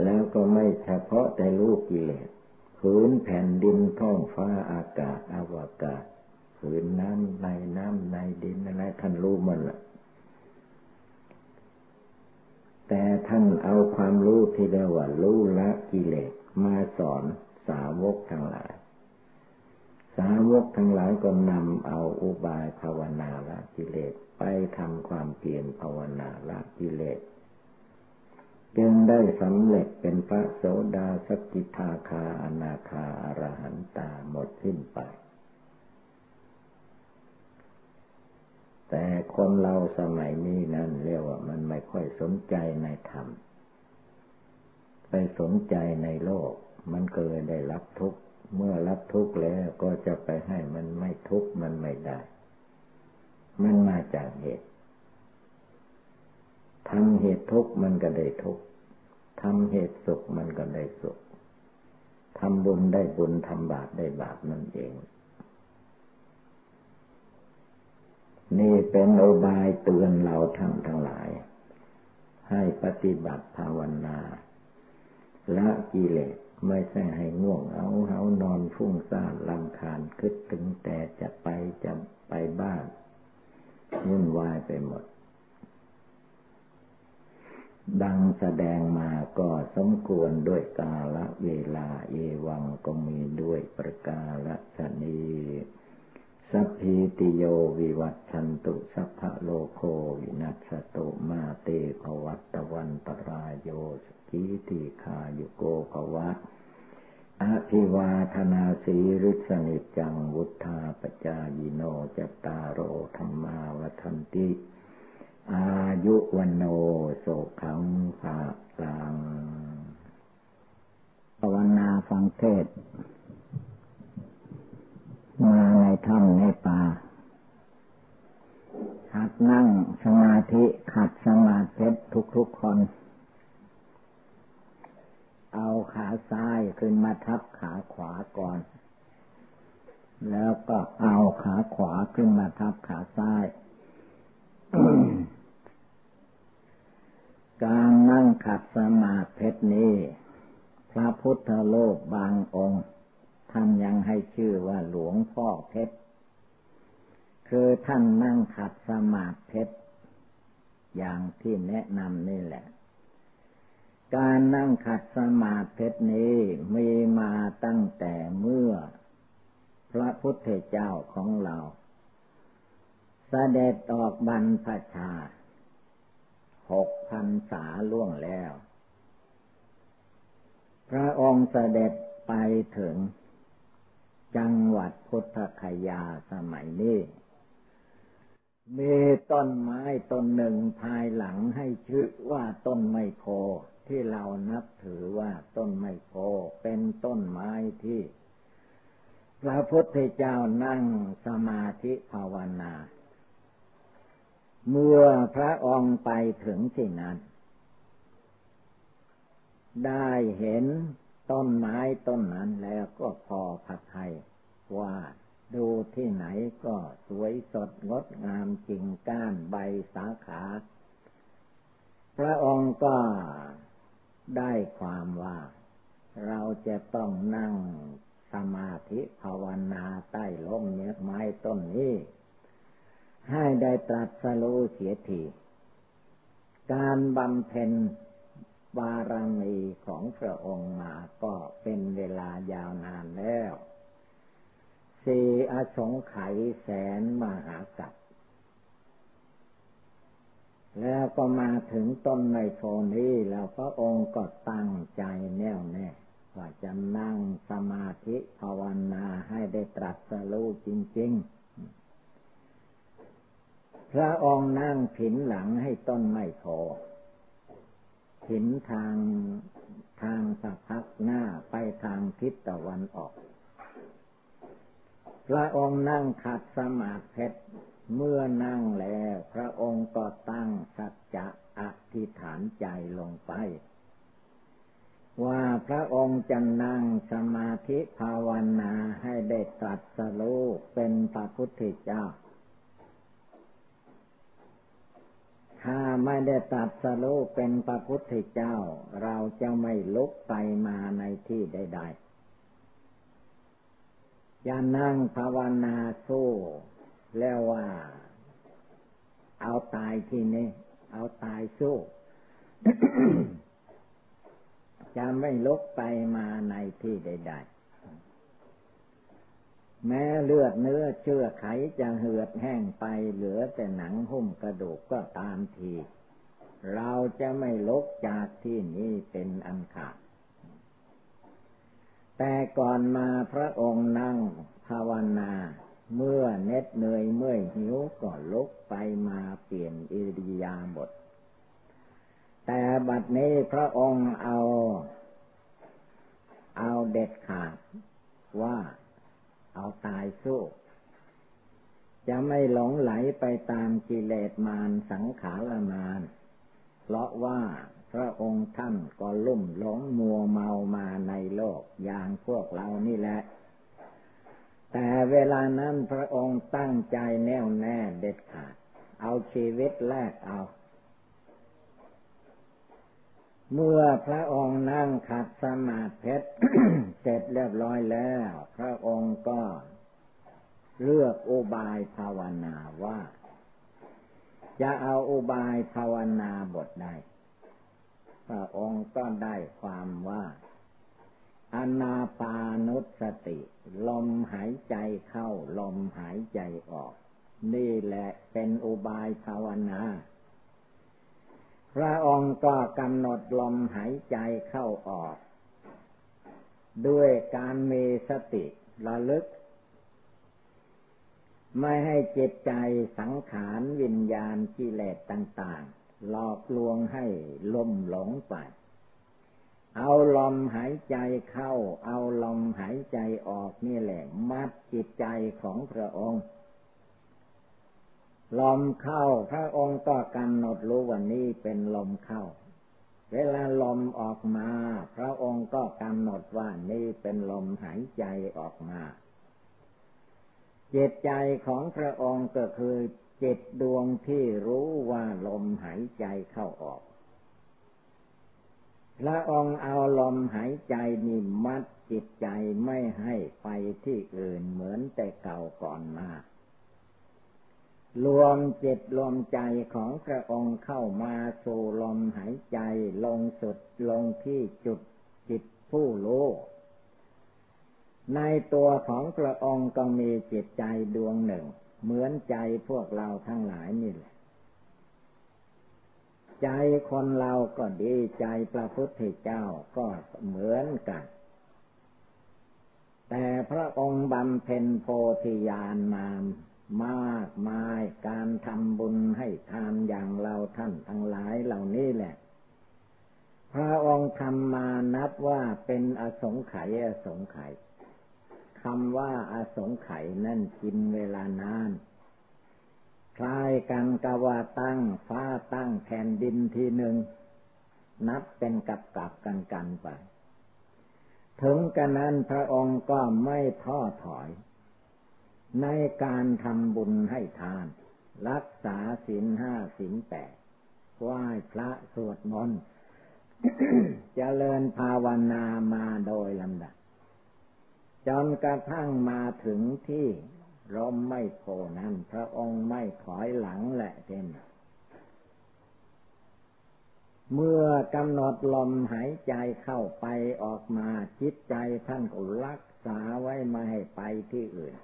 แล้วก็ไม่เฉพาะแต่รู้กิเลสผืนแผ่นดินท้องฟ้าอากาศอวกาศผืนน้ำในน้ำในดินอะไรท่านรู้มันละ แต่ท่านเอาความรู้ที่เรียกว่ารู้ละกิเลสมาสอนสาวกทั้งหลาย สาวกทั้งหลายก็นำเอาอุบายภาวนาละกิเลสไปทำความเปลี่ยนภาวนาละกิเลสจึงได้สำเร็จเป็นพระโสดาสกิทาคาอนาคาอรหันตาหมดสิ้นไป แต่คนเราสมัยนี้นั่นเรียกว่ามันไม่ค่อยสนใจในธรรม ไปสนใจในโลก มันก็เลยได้รับทุกข์ เมื่อรับทุกข์แล้วก็จะไปให้มันไม่ทุกข์มันไม่ได้ มันมาจากเหตุทำเหตุทุกข์มันก็ได้ทุกข์ทำเหตุสุขมันก็ได้สุขทำบุญได้บุญทำบาปได้บาปนั่นเอง นี่เป็นอบายเตือนเราทั้งทั้งหลาย ให้ปฏิบัติภาวนาละกิเลสไม่ใช่ให้ง่วงเอาเฮานอนฟุ้งซ่านลำคาญคิดถึงแต่จะไปจะไปบ้านวุ่นวายไปหมด ดังแสดงมาก็สมควรด้วยกาละเวลาเอวังก็มีด้วยประการะฉะนี้ สัพพีติโยวิวัชชันตุสัพพะโรโควินัสสะตุมาเต ภะวัตวันตะราโยสุขี ทีฆายุโก ภะวะอภิวาธนาสีริสนิจังวุธาปจายโนจตารโอธรรมาวทันติ อายุวันโนโสขังภาลังภาวนาฟังเทศ มาในถ้ำในป่าหัดนั่งสมาธิขัดสมาธิทุกๆคน เอาขาซ้ายขึ้นมาทับขาขวาก่อน แล้วก็เอาขาขวาขึ้นมาทับขาซ้าย การนั่งขัดสมาธินี้ พระพุทธโลกบางองค์ ท่านยังให้ชื่อว่าหลวงพ่อเพชร คือท่านนั่งขัดสมาธิเพชร อย่างที่แนะนำนี่แหละ การนั่งขัดสมาธินี้มีมาตั้งแต่เมื่อ พระพุทธเจ้าของเราสเสด็จออกบรรพชาหกพันษาล่วงแล้ว พระองค์เสด็จไปถึง จังหวัดพุทธคยาสมัยนี้ มีต้นไม้ต้นหนึ่งภายหลังให้ชื่อว่าต้นไมโพที่เรานับถือว่าต้นไมโพเป็นต้นไม้ที่ พระพุทธเจ้านั่งสมาธิภาวนา เมื่อพระองค์ไปถึงที่นั้น ได้เห็น ต้นไม้ต้นนั้นแล้วก็พอพักไทยว่าดูที่ไหนก็สวยสดงดงามจริงก้านใบสาขา พระองค์ก็ได้ความว่า เราจะต้องนั่งสมาธิภาวนาใต้ลมเนื้อไม้ต้นนี้ ให้ได้ตรัสรู้เสียทีการบำเพ็ญ บารมีของพระองค์มาก็เป็นเวลายาวนานแล้วสีอสงไขยแสนมหากัปแล้วก็มาถึงต้นไมโทนี้แล้วพระองค์ก็ตั้งใจแน่วแน่ว่าจะนั่งสมาธิภาวนาให้ได้ตรัสรู้จริง ๆ พระองค์นั่งผินหลังให้ต้นไมโทหินทางทางสักพักหน้าไปทางทิศตะวันออก พระองค์นั่งขัดสมาธิเมื่อนั่งแล้ว พระองค์ก็ตั้งสัจจะอธิษฐานใจลงไป ว่าพระองค์จะนั่งสมาธิภาวนาให้ได้ตรัสรู้เป็นพระพุทธเจ้า ถ้าไม่ได้ตัดสรุปเป็นพระพุทธเจ้า เราจะไม่ลุกไปมาในที่ใดๆจะนั่งภาวนาสู้แล้วว่า เอาตายที่นี้เอาตายสู้จะไม่ลุกไปมาในที่ใดๆ แม้เลือดเนื้อเชื่อไขจะเหือดแห้งไปเหลือแต่หนังหุ้มกระดูกก็ตามที เราจะไม่ลกจากที่นี้เป็นอันขาดแต่ก่อนมาพระองค์นั่งภาวนา เมื่อเน็ดเหนื่อยเมื่อยหิวก็ลุกไปมาเปลี่ยนอิริยาบถแต่บัดนี้พระองค์เอา เอาเด็ดขาดว่า เอาตายสู้ จะไม่หลงไหลไปตามกิเลสมารสังขารมารเพราะว่าพระองค์ท่านก็ลุ่มหลงมัวเมามาในโลกอย่างพวกเรานี่แหละ แต่เวลานั้นพระองค์ตั้งใจแน่วแน่เด็ดขาด เอาชีวิตแรกเอา เมื่อพระองค์นั่งขัดสมาธิเสร็จเรียบร้อยแล้ว พระองค์ก็เลือกอุบายภาวนาว่า จะเอาอุบายภาวนาบทใดพระองค์ก็ได้ความว่าอนาปานุสติ ลมหายใจเข้า ลมหายใจออก นี่แหละเป็นอุบายภาวนา พระองค์ก็กำหนดลมหายใจเข้าออก ด้วยการมีสติระลึก ไม่ให้จิตใจสังขารวิญญาณกิเลสต่างๆ หลอกลวงให้ล่มหลงไป เอาลมหายใจเข้า เอาลมหายใจออกนี่แหละ มัดจิตใจของพระองค์ ลมเข้าพระองค์ก็กำหนดรู้วันนี้เป็นลมเข้า เวลาลมออกมา พระองค์ก็กำหนดว่านี่เป็นลมหายใจออกมา เจตใจของพระองค์ก็คือเจตดวงที่รู้ว่าลมหายใจเข้าออก พระองค์เอาลมหายใจนี่มัดจิตใจไม่ให้ไปที่อื่นเหมือนแต่เก่าก่อนมา รวมจิตรวมใจของพระองค์เข้ามาสู่ลมหายใจลงสุดลงที่จุดจิตผู้รู้ในตัวของพระองค์ก็มีจิตใจดวงหนึ่ง เหมือนใจพวกเราทั้งหลายนี่แหละ ใจคนเราก็ดีใจพระพุทธเจ้าก็เหมือนกัน แต่พระองค์บำเพ็ญโพธิญาณมา มากมายการทำบุญให้ทานอย่างเราท่านทั้งหลายเหล่านี้แหละ พระองค์ทำมานับว่าเป็นอสงไขยอสงไขยคำว่าอสงไขยนั่นกินเวลานานคล้ายกันกว่าตั้งฟ้าตั้งแผ่นดินทีหนึ่ง นับเป็นกับกับกันกันไป ถึงกันนั้นพระองค์ก็ไม่ท้อถอย ในการทำบุญให้ทาน รักษาศีลห้าศีลแปดไหว้พระสวดมนต์จเจริญภาวนามาโดยลำดับจนกระทั่งมาถึงที่ร่มไม่โพนั้น พระองค์ไม่ถอยหลังแหละเต็มเมื่อกำหนดลมหายใจเข้าไปออกมาจิตใจท่านก็รักษาไว้ไม่ให้ไปที่อื่น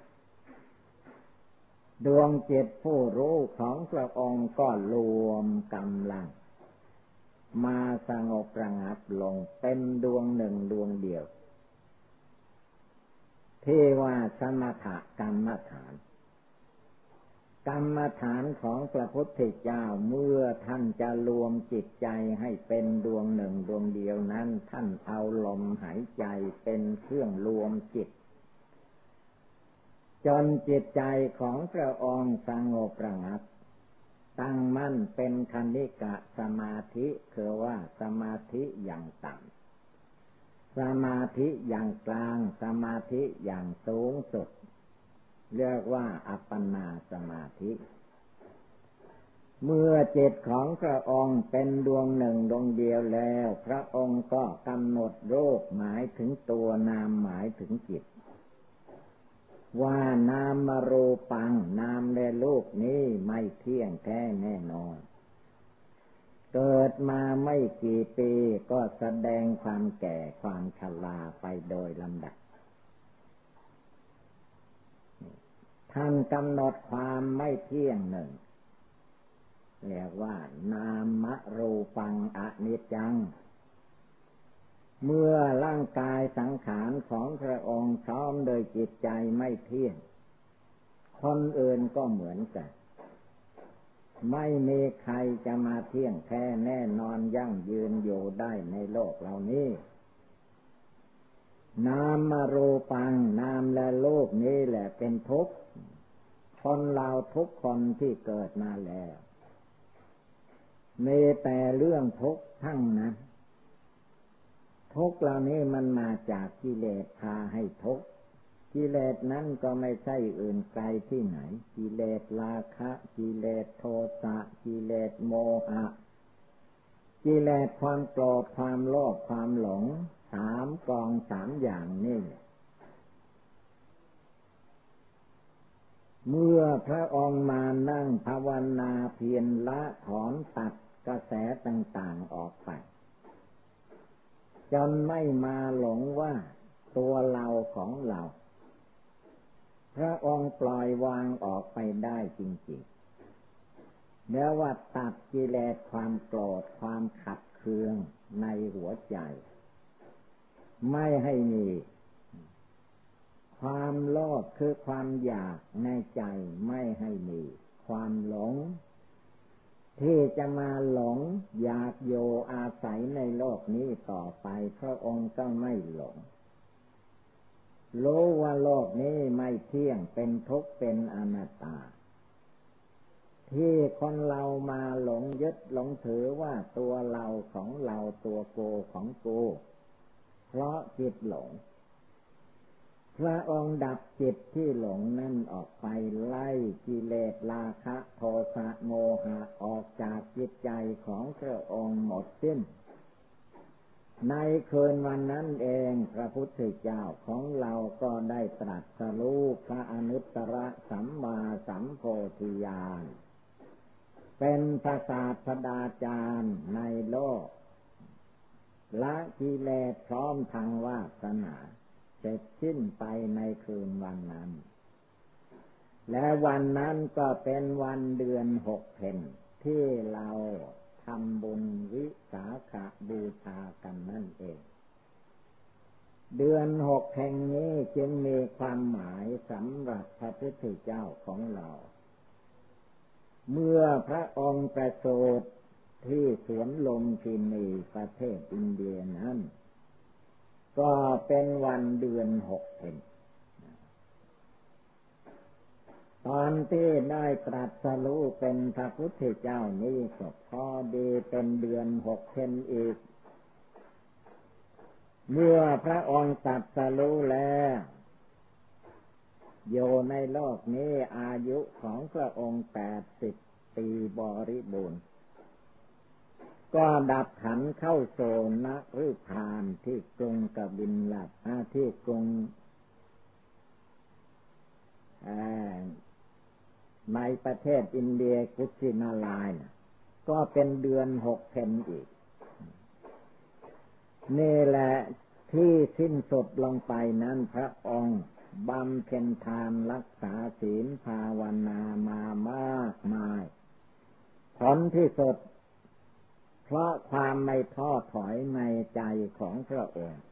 ดวงจิตผู้รู้ของพระองค์ก็รวมกำลัง มาสงบระงับลงเป็นดวงหนึ่งดวงเดียว เทวาสมถกรรมฐาน กรรมฐานของพระพุทธเจ้าเมื่อท่านจะรวมจิตใจให้เป็นดวงหนึ่งดวงเดียวนั้น ท่านเอาลมหายใจเป็นเครื่องรวมจิต จนจิตใจของพระองค์สงบระงับ ตั้งมั่นเป็นคณิกะสมาธิคือว่าสมาธิอย่างต่ำสมาธิอย่างกลางสมาธิอย่างสูงสุด เรียกว่าอัปปนาสมาธิ เมื่อจิตของพระองค์เป็นดวงหนึ่งดวงเดียวแล้ว พระองค์ก็กำหนดโรคหมายถึงตัวนามหมายถึงจิต ว่านามมารูปัง นามในโลกนี้ไม่เที่ยงแท้แน่นอน เกิดมาไม่กี่ปีก็แสดงความแก่ความชราไปโดยลำดับ ท่านกำหนดความไม่เที่ยงหนึ่งเรียกว่านามรูปังอนิจจัง เมื่อร่างกายสังขารของพระองค์พร้อมโดยจิตใจไม่เที่ยง คนอื่นก็เหมือนกัน ไม่มีใครจะมาเที่ยงแท้แน่นอนยั่งยืนอยู่ได้ในโลกเหล่านี้ นามมารูปังนามและโลกนี้แหละเป็นทุกข์ คนเราทุกคนที่เกิดมาแล้วมีแต่เรื่องทุกข์ทั้งนั้น ทุกเหล่านี้มันมาจากกิเลสพาให้ทุกกิเลสนั้นก็ไม่ใช่อื่นไกลที่ไหน กิเลสราคะ กิเลสโทสะกิเลสโมหะกิเลสความโกรธความโลภความหลงสามกองสามอย่างนี่เมื่อพระองค์มานั่งภาวนาเพียรละถอนตัดกระแสต่าง ๆออกไป จนไม่มาหลงว่าตัวเราของเรา พระองค์ปล่อยวางออกไปได้จริงๆแล้วว่าตัดกิเลสความโกรธความขัดเคืองในหัวใจ ไม่ให้มี ความโลภคือความอยากในใจไม่ให้มี ความหลง ที่จะมาหลงอยากโยอาศัยในโลกนี้ต่อไป พระองค์ก็ไม่หลงรู้ว่าโลกนี้ไม่เที่ยงเป็นทุกข์เป็นอนัตตา ที่คนเรามาหลงยึดหลงถือว่าตัวเราของเราตัวโกของโก เพราะจิตหลง พระองค์ดับจิตที่หลงนั่นออกไปไล่กิเลสราคะโทสะโมหะออกจากจิตใจของพระองค์หมดสิ้น ในคืนวันนั้นเองพระพุทธเจ้าของเราก็ได้ตรัสรู้พระอนุตตรสัมมาสัมโพธิญาณ เป็นพระศาสดาจารย์ในโลก ละกิเลสพร้อมทางวาสนา เสร็จสิ้นไปในคืนวันนั้น และวันนั้นก็เป็นวันเดือนหกเพนที่เราทำบุญวิสาขบูชากันนั่นเอง เดือนหกแห่งนี้จึงมีความหมายสำหรับพระพุทธเจ้าของเรา เมื่อพระองค์ประสูติที่สวนลมพินีประเทศอินเดียนั้น ก็เป็นวันเดือนหกเพนตอนที่ได้ตรัสรู้เป็นพระพุทธเจ้านี้ก็พอดีเป็นเดือนหกเพนอีก เมื่อพระองค์ตรัสรู้แล้วโยในโลกนี้อายุของพระองค์แปดสิบปีบริบูรณ์ ก็ดับขันเข้าโซนักฤพานที่กรงกบินหลัดที่กรงในประเทศอินเดียกุชินาลายนะก็เป็นเดือนหกเพนอีก นี่แหละที่สิ้นสุดลงไปนั้นพระองค์บำเพ็ญทานรักษาศีลภาวนามามากมาย ผลที่สุด เพราะความไม่ท้อถอยในใจของพระองค์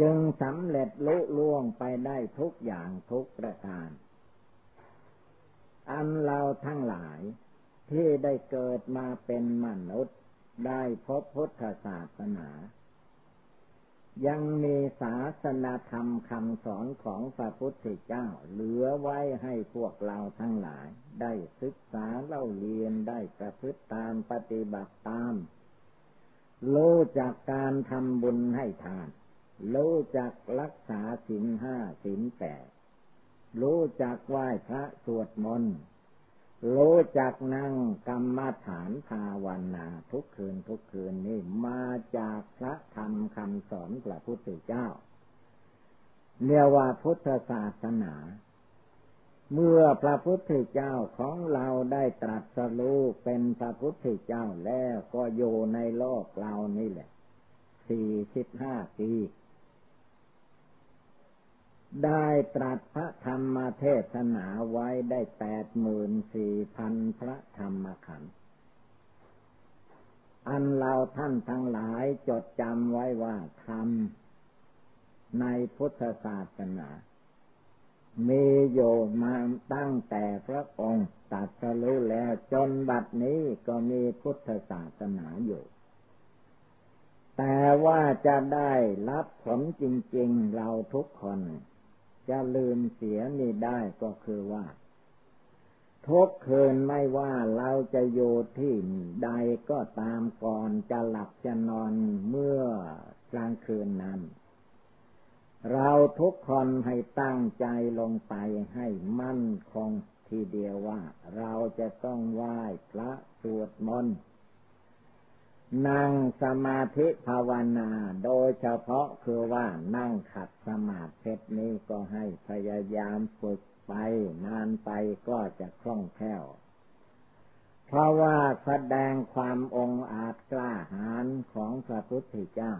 จึงสำเร็จลุล่วงไปได้ทุกอย่างทุกประการ อันเราทั้งหลายที่ได้เกิดมาเป็นมนุษย์ได้พบพุทธศาสนา ยังมีศาสนาธรรมคำสอนของพระพุทธเจ้า เหลือไว้ให้พวกเราทั้งหลาย ได้ศึกษาเล่าเรียนได้ประพฤติตามปฏิบัติตามรู้จากการทำบุญให้ทานรู้จักรักษาศีลห้าศีลแปดรู้จักไหว้พระสวดมนต์ รู้จักนั่งกรรมฐานภาวนาทุกคืนทุกคืนนี่มาจากพระธรรมคำสอนพระพุทธเจ้าเรียกว่าพุทธศาสนา เมื่อพระพุทธเจ้าของเราได้ตรัสรู้เป็นพระพุทธเจ้าแล้วก็อยู่ในโลกเรานี่แหละสี่สิบห้าปี ได้ตรัสพระธรรมเทศนาไว้ได้แปดหมื่นสี่พันพระธรรมขันธ์อันเราท่านทั้งหลายจดจำไว้ว่าธรรมในพุทธศาสนา มีโยมาตั้งแต่พระองค์ตัดสรู้แล้วจนบัดนี้ก็มีพุทธศาสนาอยู่ แต่ว่าจะได้รับผลจริง ๆ เราทุกคน จะลืมเสียนี่ได้ก็คือว่า ทุกคืนไม่ว่าเราจะอยู่ที่ใดก็ตามก่อนจะหลับจะนอนเมื่อกลางคืนนั้น เราทุกคนให้ตั้งใจลงไปให้มั่นคงทีเดียวว่า เราจะต้องไหว้พระสวดมนต์ นั่งสมาธิภาวนา โดยเฉพาะคือว่านั่งขัดสมาธินี้ก็ให้พยายามฝึกไป นานไปก็จะคล่องแคล่ว เพราะว่าแสดงความองอาจกล้าหาญของพระพุทธเจ้า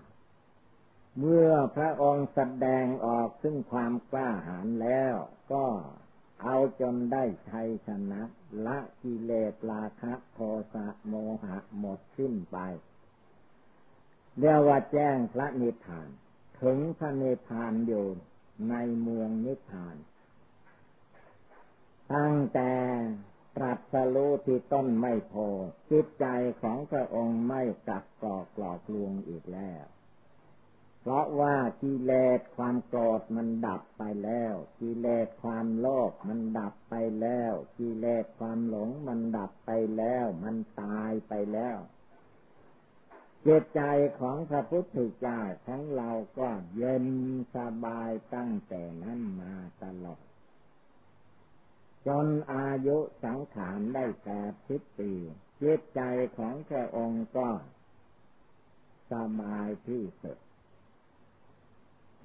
เมื่อพระองค์แสดงออกซึ่งความกล้าหาญแล้วก็ เอาจนได้ชัยชนะ ละกิเลสราคะโทสะโมหะหมดสิ้นไปเรียกว่าแจ้งพระนิพพาน ถึงพระนิพพานอยู่ในเมืองนิพพาน ตั้งแต่ตรัสรู้ที่ต้นไม่พอจิตใจของพระองค์ไม่กักกอกหลอกลวงอีกแล้ว เพราะว่ากิเลสความโกรธมันดับไปแล้วกิเลสความโลภมันดับไปแล้วกิเลสความหลงมันดับไปแล้ว มันตายไปแล้วเจตใจของพระพุทธเจ้าทั้งเราก็เย็นสบายตั้งแต่นั้นมาตลอด จนอายุสังขารได้แปดสิบปีเจตใจของพระองค์ก็สบายที่สุด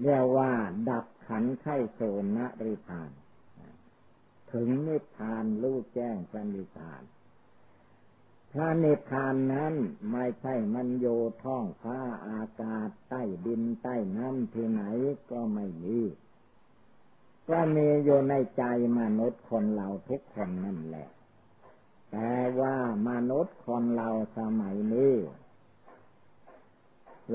เรียกว่า ดับขันไข้โซนริพาน ถึงนิพพานรู้แจ้งพระนิพพาน พระนิพพานนั้นไม่ใช่มันโยท้องฟ้าอากาศใต้ดินใต้น้ำที่ไหนก็ไม่มีก็มีอยู่ในใจมนุษย์คนเราทุกคนนั่นแหละ แต่ว่ามนุษย์คนเราสมัยนี้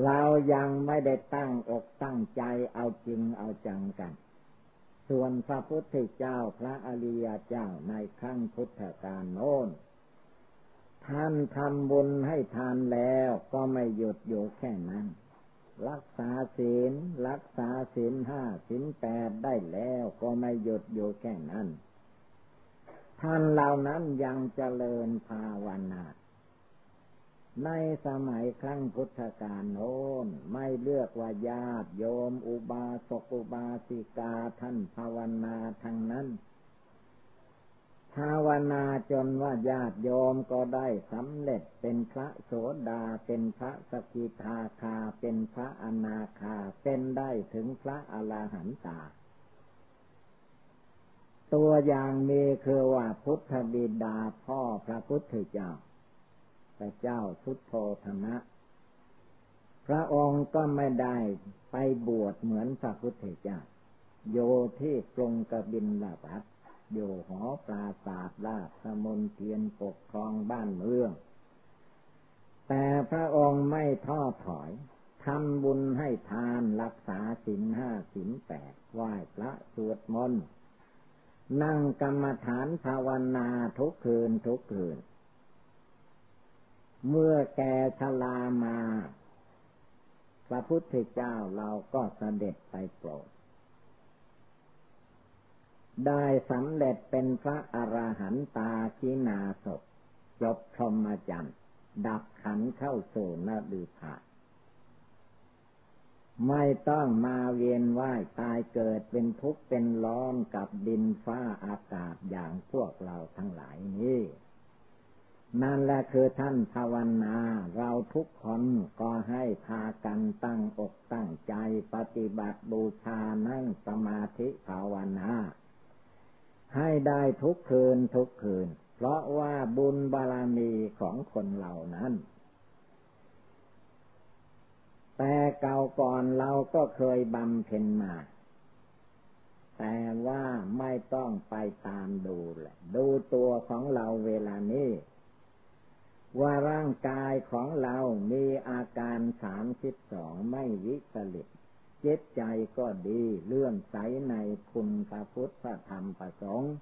เรายังไม่ได้ตั้งอกตั้งใจเอาจริงเอาจังกัน ส่วนพระพุทธเจ้าพระอริยเจ้าในครั้งพุทธกาลโน้น ท่านทำบุญให้ทานแล้วก็ไม่หยุดอยู่แค่นั้น รักษาศีลรักษาศีลห้าศีลแปดได้แล้วก็ไม่หยุดอยู่แค่นั้น ท่านเหล่านั้นยังเจริญภาวนา ในสมัยครั้งพุทธกาลโน้นไม่เลือกว่าญาติโยมอุบาสกอุบาสิกาท่านภาวนาทั้งนั้นภาวนาจนว่าญาติโยมก็ได้สำเร็จเป็นพระโสดาเป็นพระสกิทาคาเป็นพระอนาคาเป็นได้ถึงพระอรหันตา ตัวอย่างมีคือว่าพุทธบิดาพ่อพระพุทธเจ้า พระเจ้าสุทโธธนะ พระองค์ก็ไม่ได้ไปบวชเหมือนพระพุทธเจ้า โยที่กรงกบินลาบัตโยหอปราศาสราสมนเทียนปกครองบ้านเมือง แต่พระองค์ไม่ท้อถอยทำบุญให้ทานรักษาศีลห้าศีลแปดไหว้พระสวดมนต์นั่งกรรมฐานภาวนาทุกคืนทุกคืน เมื่อแกชลามา พระพุทธเจ้าเราก็เสด็จไปโปรด ได้สำเร็จเป็นพระอรหันตาชินาศจบพรหมจรรย์ดับขันเข้าสู่นดือผาไม่ต้องมาเวียนว่ายตายเกิดเป็นทุกข์เป็นร้อนกับดินฟ้าอากาศอย่างพวกเราทั้งหลายนี้ นั่นแหละคือท่านภาวนา เราทุกคนก็ให้พากันตั้งอกตั้งใจปฏิบัติบูชานั่งสมาธิภาวนา ให้ได้ทุกคืนทุกคืน เพราะว่าบุญบารมีของคนเหล่านั้น แต่เก่าก่อนเราก็เคยบำเพ็ญมาแต่ว่าไม่ต้องไปตามดูแหละ ดูตัวของเราเวลานี้ ว่าร่างกายของเรามีอาการสามสิบสองไม่วิสลิตเจ็ตใจก็ดีเลื่อมใสในคุณพระพุทธพระธรรมพระสงฆ์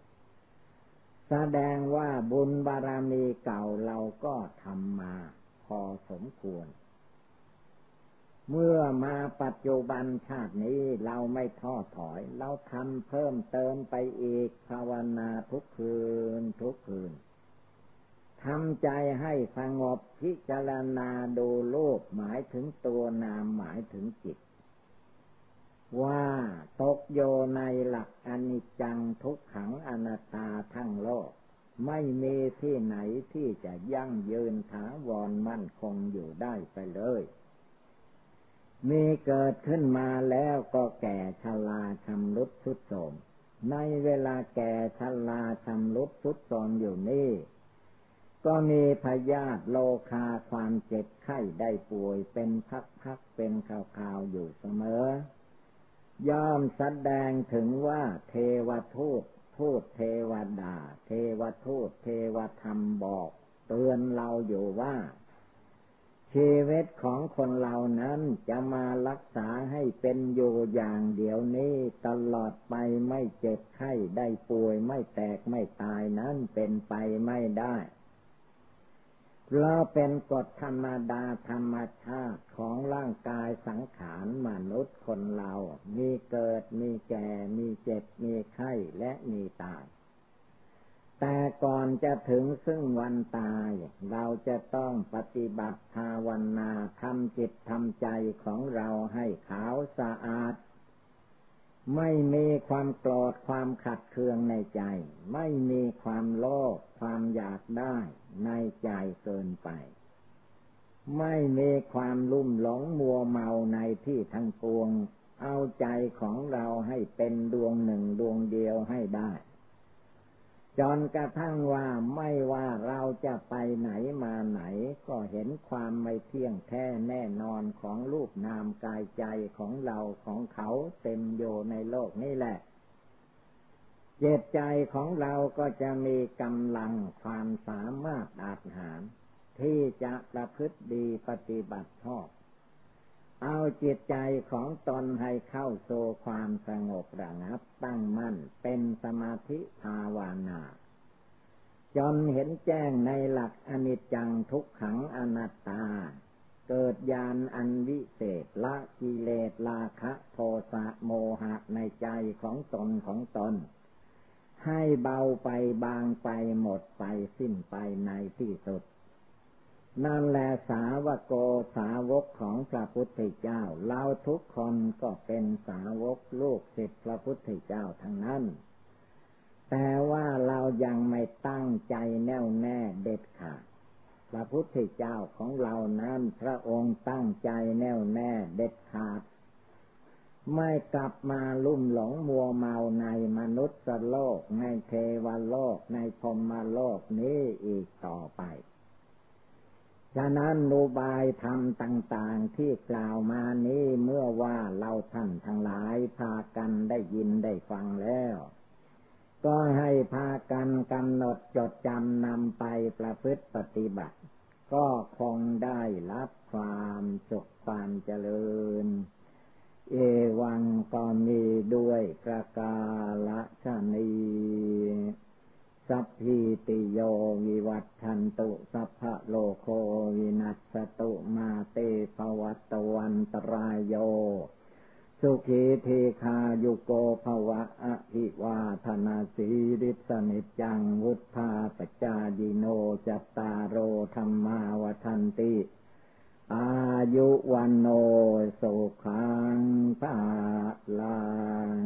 แสดงว่าบุญบารมีเก่าเราก็ทำมาพอสมควร เมื่อมาปัจจุบันชาตินี้เราไม่ท้อถอย เราทำเพิ่มเติมไปอีกภาวนาทุกคืนทุกคืน ทำใจให้สงบพิจารณาดูโลกหมายถึงตัวนามหมายถึงจิต ว่าตกโยในหลักอนิจจังทุกขังอนัตตาทั้งโลก ไม่มีที่ไหนที่จะยั่งยืนถาวรมั่นคงอยู่ได้ไปเลย มีเกิดขึ้นมาแล้วก็แก่ชราชำรุดทุดโทรมในเวลาแก่ชราชำรุดทุดโทรมอยู่นี่ ก็มีพยาธิโลคาความเจ็บไข้ได้ป่วยเป็นพักๆเป็นคราวๆอยู่เสมอย่อมแสดงถึงว่าเทวทูตทูตเทวดา เทวทูตเทวธรรมบอก เตือนเราอยู่ว่า ชีวิตของคนเรานั้นจะมารักษาให้เป็นอยู่อย่างเดียวนี้ตลอดไปไม่เจ็บไข้ได้ป่วยไม่แตกไม่ตายนั้นเป็นไปไม่ได้ เราเป็นกฎธรรมดาธรรมชาติของร่างกายสังขารมนุษย์คนเรา มีเกิดมีแก่มีเจ็บมีไข้และมีตาย แต่ก่อนจะถึงซึ่งวันตาย เราจะต้องปฏิบัติภาวนาทำจิตทำใจของเราให้ขาวสะอาด ไม่มีความโกรธความขัดเคืองในใจ ไม่มีความโลภความอยากได้ในใจเกินไป ไม่มีความลุ่มหลงมัวเมาในที่ทั้งปวง เอาใจของเราให้เป็นดวงหนึ่งดวงเดียวให้ได้ จนกระทั่งว่าไม่ว่าเราจะไปไหนมาไหน ก็เห็นความไม่เที่ยงแท้แน่นอนของรูปนามกายใจของเราของเขาเต็มโยในโลกนี้แหละ เจตใจของเราก็จะมีกำลังความสามารถอาจหาร ที่จะประพฤติดีปฏิบัติชอบ เอาจิตใจของตนให้เข้าโซความสงบระงับ ตั้งมั่นเป็นสมาธิภาวนา จนเห็นแจ้งในหลักอนิจจังทุกขังอนัตตา เกิดญาณอันวิเศษละกิเลสราคะโทสะโมหะในใจของตนของตน ให้เบาไปบางไปหมดไปสิ้นไปในที่สุด นั่นแหละสาวกโกสาวกของพระพุทธเจ้า เราทุกคนก็เป็นสาวกลูกศิษย์พระพุทธเจ้าทั้งนั้น แต่ว่าเรายังไม่ตั้งใจแน่วแน่เด็ดขาด พระพุทธเจ้าของเรานั้นพระองค์ตั้งใจแน่วแน่เด็ดขาด ไม่กลับมาลุ่มหลงมัวเมาในมนุษย์โลกในเทวโลกในพรมโลกนี้อีกต่อไป ฉะนั้นโนบายธรรมต่างๆที่กล่าวมานี้เมื่อว่าเราท่านทั้งหลายพากันได้ยินได้ฟังแล้ว ก็ให้พากันกำหนดจดจำนำไปประพฤติปฏิบัติ ก็คงได้รับความสุขความเจริญ เอวังก็มีด้วยประกาศนี สัพพิติโยวิวัตชันตุสัพพะโลโควินัสตุมาเตภวัตวันตรายโย สุขีเทคายุโกภวะอภิวาธนาสีริสนิจังวุธาปจายิโนจัตตารโอธรรมาวทันติ อายุวันโนสุขังภาลัง